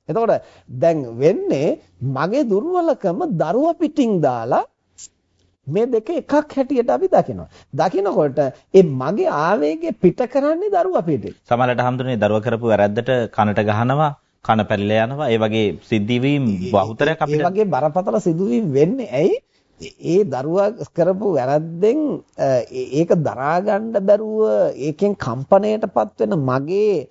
එතකොට දැන් වෙන්නේ මගේ දුර්වලකම දරුවා පිටින් දාලා මේ දෙක එකක් හැටියට අපි දකිනවා. දකිනකොට ඒ මගේ ආවේගය පිට කරන්නේ දරුවා පිටේ. සමහරවිට හම්දුනේ දරුවා කරපු වැරද්දට කනට ගහනවා, කන පැල්ලලා යනවා. ඒ වගේ සිද්ධවීම් බහුතරයක් අපිට ඒ වගේ බරපතල සිදුවීම් වෙන්නේ ඇයි? ඒ දරුවා කරපු වැරද්දෙන් ඒක දරා බැරුව ඒකෙන් කම්පණයටපත් වෙන මගේ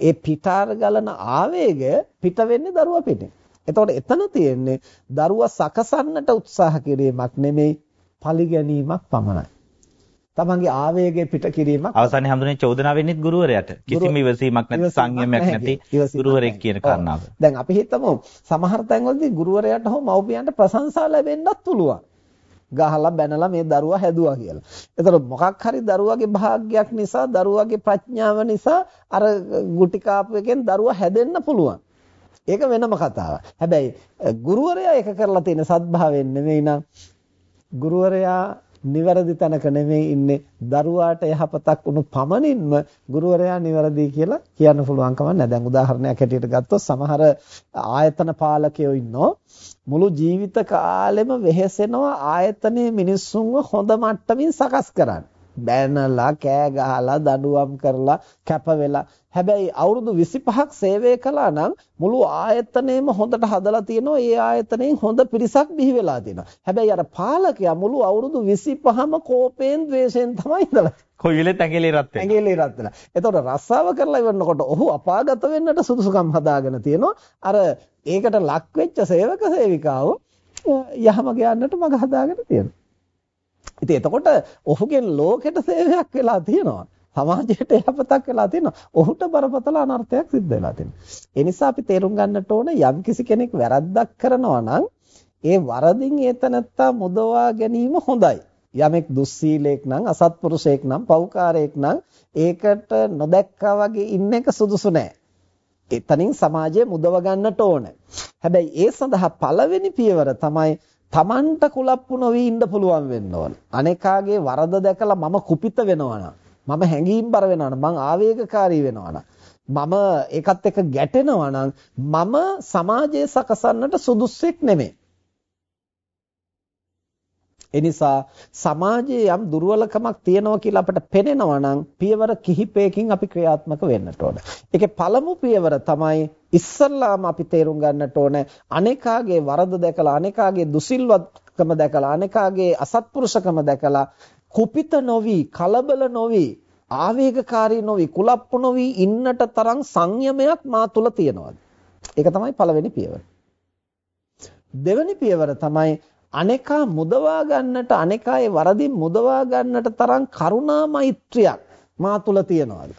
ඒ පිටාර ගලන ආවේගය පිට වෙන්නේ දරුවා පිටින්. එතකොට එතන තියෙන්නේ දරුවා සකසන්නට උත්සාහ කිරීමක් නෙමෙයි පරිගැනීමක් පමණයි. තමන්ගේ ආවේගය පිට කිරීමක් අවසානයේ හඳුනේ චෝදනාව වෙන්නේ ගුරුවරයාට. කිසිම ඉවසීමක් නැති සංයමයක් නැති ගුරුවරයෙක් කියන කාරණාව. දැන් අපි හිතමු සමහර තැන්වලදී ගුරුවරයාට හෝ මව්පියන්ට ප්‍රශංසා ලැබෙන්නත් පුළුවන්. ගහලා බැනලා මේ දරුවා හැදුවා කියලා. එතකොට මොකක් හරි දරුවාගේ භාග්යක් නිසා දරුවාගේ ප්‍රඥාව නිසා අර ගුටි කාපු එකෙන් දරුවා හැදෙන්න පුළුවන්. ඒක වෙනම කතාවක්. හැබැයි ගුරුවරයා ඒක කරලා තියෙන සත්භාවයෙන් නෙමෙයි නම් ගුරුවරයා නිවැරදි තැනක නෙමෙයි ඉන්නේ දරුවාට යහපතක් වුණු පමණින්ම ගුරුවරයා නිවැරදි කියලා කියන්න පුළුවන් කමක් නැහැ. දැන් උදාහරණයක් හැටියට ගත්තොත් සමහර ආයතන පාලකයෝ ඉන්නෝ මුළු ජීවිත කාලෙම වෙහෙසෙනවා ආයතනයේ මිනිස්සුන්ව හොඳ මට්ටමින් සකස් කරන්න. බැනලා කෑ ගහලා දඬුවම් කරලා කැප වෙලා හැබැයි අවුරුදු 25ක් සේවය කළා නම් මුළු ආයතනයම හොඳට හදලා තියෙනවා. ඒ ආයතනයෙන් හොඳ පිරිසක් බිහි වෙලා තියෙනවා. හැබැයි අර පාලකයා මුළු අවුරුදු 25ම කෝපයෙන් ද්වේෂයෙන් තමයි ඉඳලා කොයි වෙලෙත් ඇඟිලි රත් වෙනවා. ඇඟිලි රත් වෙනවා. එතකොට රස්සාව කරලා ඉවරනකොට ඔහු අපාගත වෙන්නට සුදුසුකම් හදාගෙන තියෙනවා. අර ඒකට ලක් වෙච්ච සේවක සේවිකාවෝ යහම ගයන්නට මඟ හදාගෙන තියෙනවා. ඉතින් එතකොට ඔහුගෙන් ලෝකෙට සේවයක් වෙලා තියෙනවා. සමාජයට යහපතක් වෙලා තියෙනවා. ඔහුට බරපතල අනර්ථයක් සිද්ධ වෙලා තියෙනවා. ඒ නිසා අපි තේරුම් ගන්නට ඕන යම්කිසි කෙනෙක් වැරද්දක් කරනවා නම් ඒ වරදින් ඒතනත්තා මුදවා ගැනීම හොඳයි. යමෙක් දුස්සීලයක් නම් අසත්පුරුෂයෙක් නම් පෞකාරයෙක් නම් ඒකට නොදැක්කා වගේ ඉන්න එක සුදුසු නෑ. එතනින් සමාජය මුදව ගන්නට ඕන. හැබැයි ඒ සඳහා පළවෙනි පියවර තමයි Tamanට කුලප්පු නොවී ඉන්න පුළුවන් වෙන්න ඕන. අනේකාගේ වරද දැකලා මම කුපිත වෙනවා මම හැඟීම්බර වෙනවා නම් මං ආවේගකාරී වෙනවා මම ඒකත් එක්ක ගැටෙනවා නම් මම සමාජයේ සකසන්නට සුදුස්සෙක් නෙමෙයි. එනිසා සමාජයේ යම් දුර්වලකමක් තියෙනවා කියලා අපිට පෙනෙනවා නම් පියවර කිහිපයකින් අපි ක්‍රියාත්මක වෙන්නට ඕන. ඒකේ පළමු පියවර තමයි ඉස්සල්ලාම අපි තේරුම් ගන්නට ඕන අනේකාගේ වරද දැකලා අනේකාගේ දුසිල්වත්කම දැකලා අනේකාගේ අසත්පුරුෂකම දැකලා කුපිත නොවි කලබල නොවි ආවේගකාරී නොවි කුලප්පු නොවි ඉන්නට තරම් සංයමයක් මා තුල තියෙනවාද? ඒක තමයි පළවෙනි පියවර. දෙවෙනි පියවර තමයි අනේකා මුදවා ගන්නට අනේකායේ වරදින් මුදවා ගන්නට තරම් කරුණා මෛත්‍රියක් මා තුල තියනවාද?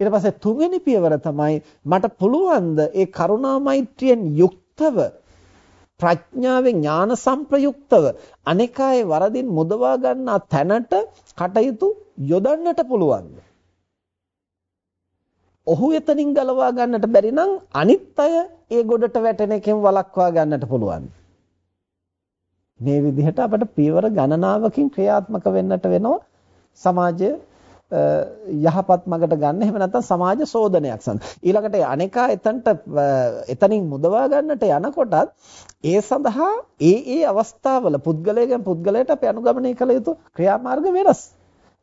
ඊට පස්සේ තුන්වෙනි පියවර තමයි මට පුළුවන්ද ඒ කරුණා මෛත්‍රියෙන් යුක්තව ප්‍රඥාවෙන් ඥාන සංප්‍රයුක්තව අනේකායේ වරදින් මුදවා ගන්නා තැනට කටයුතු යොදන්නට පුළුවන්ද ඔහු එතනින් ගලවා ගන්නට බැරි නම් අනිත් අය ඒ ගොඩට වැටෙන එකෙන් වළක්වා ගන්නට පුළුවන්. මේ විදිහට අපිට පියවර ගණනාවකින් ක්‍රියාත්මක වෙන්නට වෙනවා සමාජය යහපත් මගට ගන්න එහෙම නැත්නම් සමාජ සෝදනයක් සඳ. ඊළඟට අනේකා එතනට එතනින් මුදවා ගන්නට යනකොටත් ඒ සඳහා ඒ ඒ අවස්ථාවල පුද්ගලයාගෙන් පුද්ගලයාට අපි අනුගමනය කළ යුතු ක්‍රියාමාර්ග වෙනස්.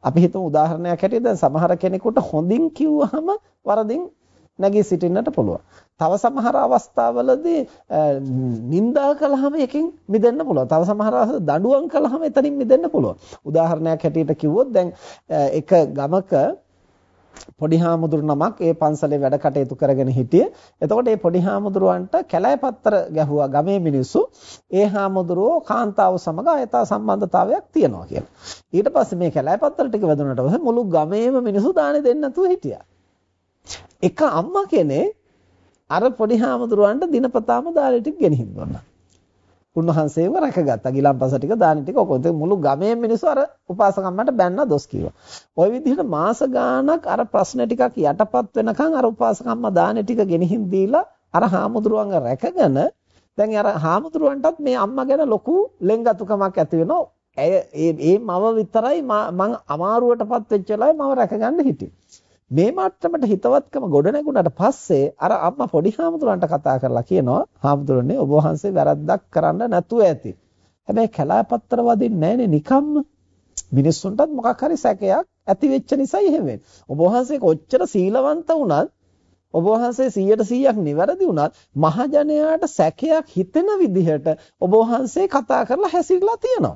අපි හිතමු උදාහරණයක් හැටියට දැන් සමහර කෙනෙකුට හොඳින් කිව්වහම වරදින් නැගී සිටින්නට පුළුවන්. තව සමහර අවස්ථාවලදී නිඳා කළාම එකෙන් මිදෙන්න පුළුවන්. තව සමහර අවස්ථා දඬුවම් කළාම එතනින් මිදෙන්න පුළුවන්. උදාහරණයක් හැටියට කිව්වොත් දැන් එක ගමක පොඩි හාමුදුරු නමක් ඒ පන්සලේ වැඩ කටයුතු කරගෙන හිටියේ. එතකොට මේ පොඩි හාමුදුරුවන්ට කැලෑ පත්‍ර ගැහුවා ගමේ මිනිස්සු. ඒ හාමුදුරුවෝ කාන්තාව සමග අයථා සම්බන්ධතාවයක් තියනවා කියලා. ඊට පස්සේ මේ කැලෑ පත්‍ර ටික වැදුනට පස්සේ මුළු ගමේම මිනිස්සු දානේ දෙන්න නැතුව හිටියා. එක අම්මා කෙනෙක් අර පොඩි හාමුදුරුවන්ට දිනපතාම දානේ ටික ගෙනහින් දුන්නා. උන්වහන්සේව රැකගත්තා. ගිලම්පස ටික දාන ටික ඔකොත් මුළු ගමේ මිනිස්සු අර උපාසකම්මට බැන්න දොස් කිව්වා. ওই විදිහට මාස ගාණක් අර ප්‍රශ්න ටිකක් යටපත් වෙනකන් අර උපාසකම්ම දාන ටික ගෙනihin දීලා අර හාමුදුරුවන්ව රැකගෙන දැන් අර හාමුදුරුවන්ටත් මේ අම්මා ගැන ලොකු ලෙන්ගතුකමක් ඇති වෙනවා. ඇය ඒ මව විතරයි මං අමාරුවටපත් වෙච්ච වෙලාවේ මම රැකගන්න හිටියේ. මේ මට්ටමට හිතවත්කම ගොඩ නැගුණාට පස්සේ අර අම්මා පොඩි හාමුදුරන්ට කතා කරලා කියනවා හාමුදුරනේ ඔබ වහන්සේ වැරද්දක් කරන්න නැතුව ඇති. හැබැයි කැලෑපත්තර වදින්නේ නැහනේ නිකම්ම. මිනිස්සුන්ටත් මොකක් හරි සැකයක් ඇති වෙච්ච නිසායි එහෙම වෙන්නේ. ඔබ වහන්සේ කොච්චර සීලවන්ත වුණත් ඔබ වහන්සේ 100%ක් නිවැරදි වුණත් මහජනයාට සැකයක් හිතෙන විදිහට ඔබ වහන්සේ කතා කරලා හැසිරලා තියෙනවා.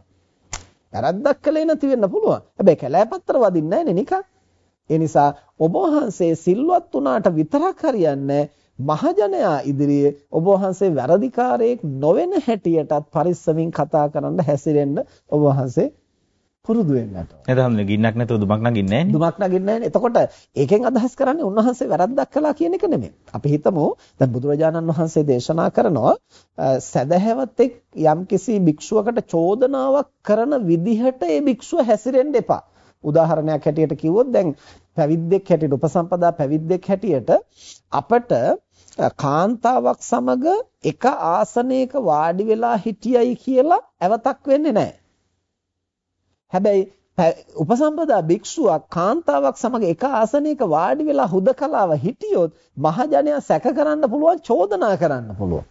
වැරද්දක් කළේ නැති වෙන්න පුළුවන්. හැබැයි කැලෑපත්තර වදින්නේ නැහනේ නිකන්. ඒ නිසා ඔබ වහන්සේ සිල්වත් වුණාට විතරක් හරියන්නේ මහජනයා ඉදිරියේ ඔබ වහන්සේ වැරදිකාරයෙක් නොවන හැටියටත් පරිස්සමින් කතා කරන්න හැසිරෙන්න ඔබ වහන්සේ පුරුදු වෙන්නට. එතන ගින්නක් නැතුව දුමක් නගින්නේ නැහැ දුමක් නගින්නේ නැහැ. එතකොට ඒකෙන් අදහස් කරන්නේ උන්වහන්සේ වැරද්දක් කළා කියන එක නෙමෙයි. අපි හිතමු දැන් බුදුරජාණන් වහන්සේ දේශනා කරනවා සදහැවතෙක් යම්කිසි භික්ෂුවකට චෝදනාවක් කරන විදිහට ඒ භික්ෂුව හැසිරෙන්න එපා. උදාහරණයක් හැටියට කිව්වොත් දැන් පැවිද්දෙක් හැටියට උපසම්පදා පැවිද්දෙක් හැටියට අපට කාන්තාවක් සමග එක ආසනයක වාඩි වෙලා හිටියයි කියලා ඇවතක් වෙන්නේ නැහැ. හැබැයි උපසම්පදා භික්ෂුවක් කාන්තාවක් සමග එක ආසනයක වාඩි වෙලා හුදකලාව හිටියොත් මහජනයා සැක කරන්න පුළුවන් චෝදනා කරන්න පුළුවන්.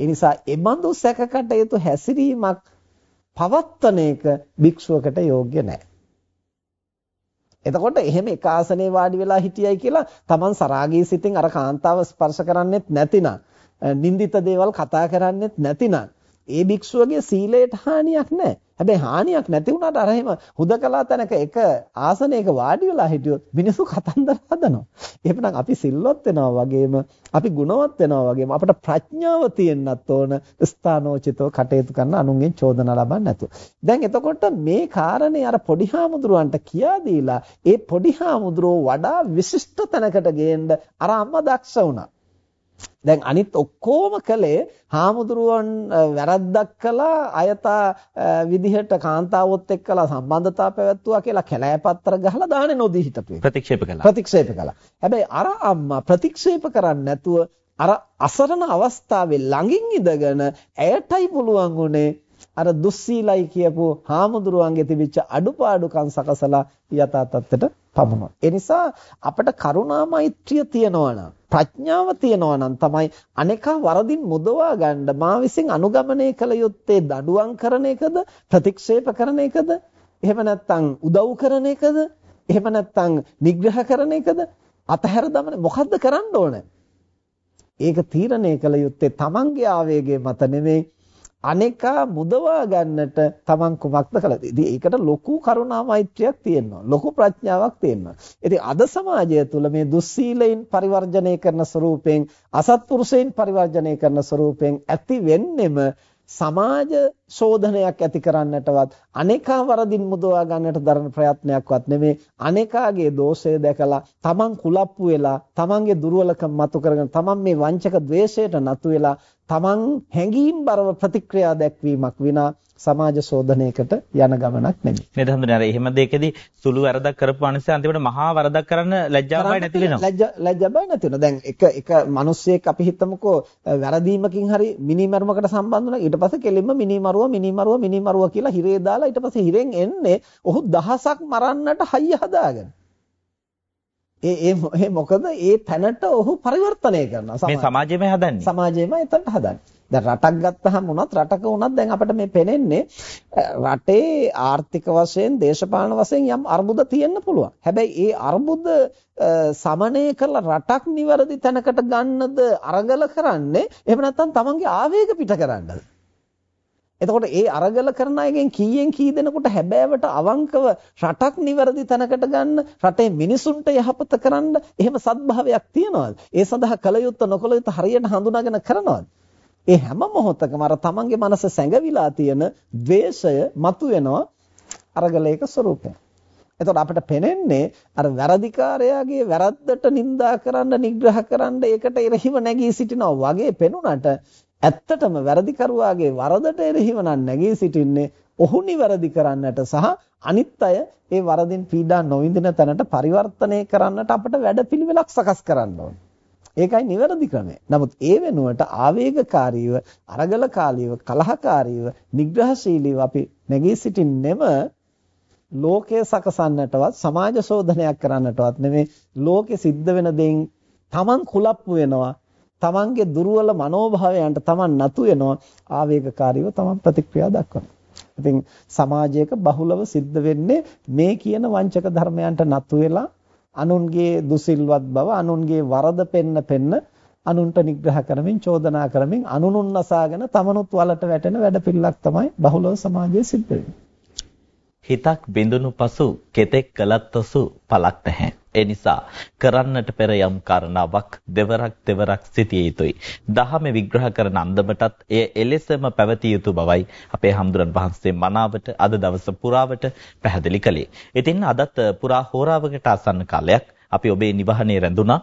ඒ නිසා එබඳු සැකකටයුතු හැසිරීමක් පවත්තන එක භික්ෂුවකට යෝග්‍ය නැහැ. එතකොට එහෙම එක ආසනේ වාඩි වෙලා හිටියයි කියලා Taman සරාගී සිතින් අර කාන්තාව ස්පර්ශ කරන්නෙත් නැතිනම් නින්දිත දේවල් කතා කරන්නෙත් නැතිනම් ඒ භික්ෂුවගේ සීලයට හානියක් නැහැ. හැබැයි හානියක් නැති වුණාට අර එහෙම හුදකලා තැනක එක ආසනයක වාඩි වෙලා හිටියොත් මිනිස්සු කතන්දර හදනවා. එහෙනම් අපි සිල්වත් වෙනවා වගේම අපි ගුණවත් වෙනවා වගේම අපට ප්‍රඥාව තියෙන්නත් ඕන ස්ථානෝචිතව කටයුතු කරන අනුන්ගෙන් චෝදනා ලබන්න නැතුව. දැන් එතකොට මේ කාරණේ අර පොඩි හාමුදුරුවන්ට කියා දීලා ඒ පොඩි හාමුදුරුවෝ වඩා විශිෂ්ට තැනකට ගේන්න අර අම්මා දක්ෂ වුණා. දැන් අනිත් ඔක්කොම කළේ හාමුදුරුවන් වැරද්දක් කළා අයතා විදිහට කාන්තාවොත් එක්කලා සම්බන්ධතාව පැවැත්තුවා කියලා කැලෑපත්තර ගහලා දාන්නේ නොදී හිටපු ප්‍රතික්ෂේප කළා. ප්‍රතික්ෂේප කළා. හැබැයි අර අම්මා ප්‍රතික්ෂේප කරන්නේ නැතුව අර අසරණ අවස්ථාවේ ළඟින් ඉඳගෙන ඇයටයි පුළුවන් උනේ අර දුස්සීලයි කියපු හාමුදුරුවන්ගේ තිබිච්ච අඩුපාඩුකම් සකසලා යථා තත්ත්වයට පමුණුවා. ඒ නිසා අපිට කරුණා මෛත්‍රිය තියෙනවා නම් ප්‍රඥාව තියෙනවා නම් තමයි අනේකා වරදින් මුදවා ගන්න මා විසින් අනුගමනය කළ යුත්තේ දඩුවම් කරන එකද ප්‍රතික්ෂේප කරන එකද එහෙම නැත්නම් උදව් කරන එකද එහෙම නැත්නම් නිග්‍රහ කරන එකද අතහැර දමන මොකද්ද කරන්න ඕනේ ඒක තීරණය කළ යුත්තේ තමන්ගේ ආවේගය මත නෙමෙයි අනේකා මුදවා ගන්නට Taman කුමක්ද කළද? ඉතින් ඒකට ලොකු කරුණා මෛත්‍රියක් තියෙනවා. ලොකු ප්‍රඥාවක් තියෙනවා. ඉතින් අද සමාජය තුළ මේ දුස්සීලයෙන් පරිවර්ජණය කරන ස්වරූපයෙන් අසත්පුරුෂයන් පරිවර්ජණය කරන ස්වරූපයෙන් ඇති වෙන්නෙම සමාජ ශෝධනයක් ඇති කරන්නටවත් අනේකා වරදින් මුදවා ගන්නට දරන ප්‍රයත්නයක්වත් නෙමේ. අනේකාගේ දෝෂය දැකලා තමන් කුලප්පු වෙලා තමන්ගේ දුර්වලකම් මතු කරගෙන තමන් මේ වංචක द्वේෂයට නතු වෙලා තමන් හැඟීම් බරව ප්‍රතික්‍රියා දැක්වීමක් විනා සමාජ ශෝධනයකට යන ගමනක් නෙමෙයි. නේද හඳුනන අර එහෙම දෙයකදී සුළු වරදක් කරපු අනිසා අන්තිමට මහා වරදක් කරන්න ලැජ්ජාවයි නැති වෙනවා. ලැජ්ජා ලැජ්ජාවයි නැති වෙනවා. දැන් එක එක මිනිස්සෙක් අපි හිතමුකෝ වැරදීමකින් හරි මිනිමරුමකට සම්බන්ධ වුණා. ඊට පස්සේ කෙලින්ම මිනිමරුව මිනිමරුව මිනිමරුව කියලා හිරේ දාලා ඊට පස්සේ හිරෙන් එන්නේ ඔහු දහසක් මරන්නට හයිය හදාගෙන. ඒ ඒ මොකද ඒ තැනට ඔහු පරිවර්තනය කරනවා. මේ සමාජෙම හදන්නේ. සමාජෙම එතනට හදන්නේ. දැන් රටක් ගත්තහම වුණත් රටක වුණත් දැන් අපිට මේ පෙනෙන්නේ රටේ ආර්ථික වශයෙන් දේශපාලන වශයෙන් යම් අර්බුද තියෙන්න පුළුවන්. හැබැයි ඒ අර්බුද සමනය කරලා රටක් නිවැරදි තැනකට ගන්නද අරගල කරන්නේ එහෙම නැත්නම් තමන්ගේ ආවේග පිට කරන්නද? එතකොට ඒ අරගල කරන අයගෙන් කීයෙන් කී දෙනෙකුට හැබෑවට අවංකව රටක් නිවැරදි තැනකට ගන්න රටේ මිනිසුන්ට යහපත කරන්න එහෙම සත්භාවයක් තියනවාද? ඒ සඳහා කල යුත්තේ නොකල යුත්තේ හරියට හඳුනාගෙන කරනවාද? ඒ හැම මොහොතකම අර තමන්ගේ මනස සැඟවිලා තියෙන ද්වේෂය මතුවෙනවා අරගලයක ස්වરૂපයෙන්. එතකොට අපිට පේන්නේ අර වැරදිකාරයාගේ වැරද්දට නිඳා කරන්න නිග්‍රහ කරන්න ඒකට එරෙහිව නැගී සිටිනවා වගේ පෙනුනට ඇත්තටම වැරදිකරුවාගේ වරදට එරෙහිව නැගී සිටින්නේ ඔහු නිවැරදි කරන්නට සහ අනිත් අය ඒ වරදින් පීඩා නොවිඳින තැනට පරිවර්තනය කරන්නට අපිට වැඩපිළිවෙලක් සකස් කරන්න ඕනේ. ඒකයි නිවැරදි ක්‍රමය. නමුත් ඒ වෙනුවට ආවේගකාරීව, අරගලකාරීව, කලහකාරීව, නිග්‍රහශීලීව අපි නැගී සිටින්නෙම ලෝකය සකසන්නටවත් සමාජ ශෝධනයක් කරන්නටවත් නෙමෙයි ලෝකෙ සිද්ධ වෙන දෙයින් Taman කුලප්පු වෙනවා තමන්ගේ දුර්වල මනෝභාවයන්ට තමන් නතු වෙනවා ආවේගකාරීව තමන් ප්‍රතික්‍රියා දක්වනවා. ඉතින් සමාජයක බහුලව සිද්ධ වෙන්නේ මේ කියන වංචක ධර්මයන්ට නතු වෙලා අනුන්ගේ දුසිල්වත් බව අනුන්ගේ වරද පෙන්න පෙන්න අනුන්ට නිග්‍රහ කරමින් චෝදනා කරමින් අනුනුන් නසාගෙන තමනුත් වලට වැටෙන වැඩපිළිවෙලක් තමයි බහුලව සමාජයේ සිද්ධ වෙන්නේ. හිතක් බිඳුණු පසු කෙතෙක් කලත්තසු පලක් නැහැ. ඒ නිසා කරන්නට පෙර යම් කාරණාවක් දෙවරක් දෙවරක් සිටිය යුතුයි. දහම විග්‍රහ කරන අන්දමටත් එය එලෙසම පැවතිය යුතු බවයි අපේ හම්දුරන් වහන්සේ මනාවට අද දවස පුරාවට පැහැදිලි කළේ. ඉතින් අදත් පුරා හෝරාවකට ආසන්න කාලයක් අපි ඔබේ නිවහනේ රැඳුණා.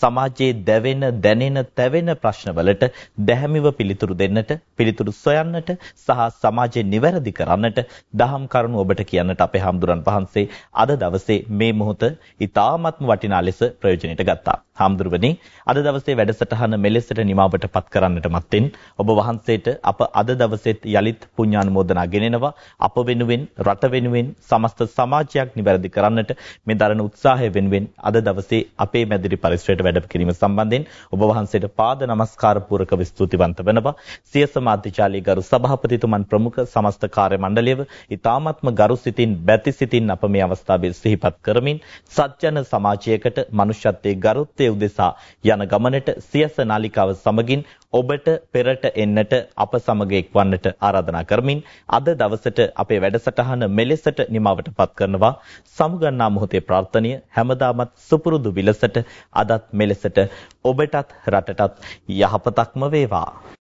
සමාජයේ දැවෙන දැනෙන තැවෙන ප්‍රශ්නවලට දැහැමිව පිළිතුරු දෙන්නට පිළිතුරු සොයන්නට සහ සමාජය නිවැරදි කරන්නට දහම් කරුණු ඔබට කියන්නට අපේ හාමුදුරන් වහන්සේ අද දවසේ මේ මොහොත ඉතාමත්ම වටිනා ලෙස ප්‍රයෝජනෙට ගත්තා. හාමුදුරුවනි අද දවසේ වැඩසටහන මෙලෙසට නිමාවට පත් කරන්නට මත්තෙන් ඔබ වහන්සේට අප අද දවසෙත් යලිත් පුණ්‍යානුමෝදනා ගෙනෙනවා අප වෙනුවෙන් රට වෙනුවෙන් සමස්ත සමාජයක් නිවැරදි කරන්නට මේ දරන උත්සාහය වෙනුවෙන් අද දවසේ අපේ මැදිරි පරිසරයට වැඩම කිරීම සම්බන්ධයෙන් ඔබ වහන්සේට පාද නමස්කාර පූරකව ස්තුතිවන්ත වෙනවා. සිය සමාධිචාලී ගරු සභාපතිතුමන් ප්‍රමුඛ සමස්ත කාර්ය මණ්ඩලයව ඊ타ත්ම ගරු සිතින් බැති සිතින් අප මේ අවස්ථාවේ සිහිපත් කරමින් සත්‍යන සමාජයකට මනුෂ්‍යත්වයේ ගරුත්වය සුවය උදෙසා යන ගමනට සියස නාලිකාව සමගින් ඔබට පෙරට එන්නට අප සමග එක්වන්නට ආරාධනා කරමින් අද දවසට අපේ වැඩසටහන මෙලෙසට නිමවට පත් කරනවා. සමුගන්නා මොහොතේ ප්‍රාර්ථනීය හැමදාමත් සුපුරුදු විලසට අදත් මෙලෙසට ඔබටත් රටටත් යහපතක්ම වේවා.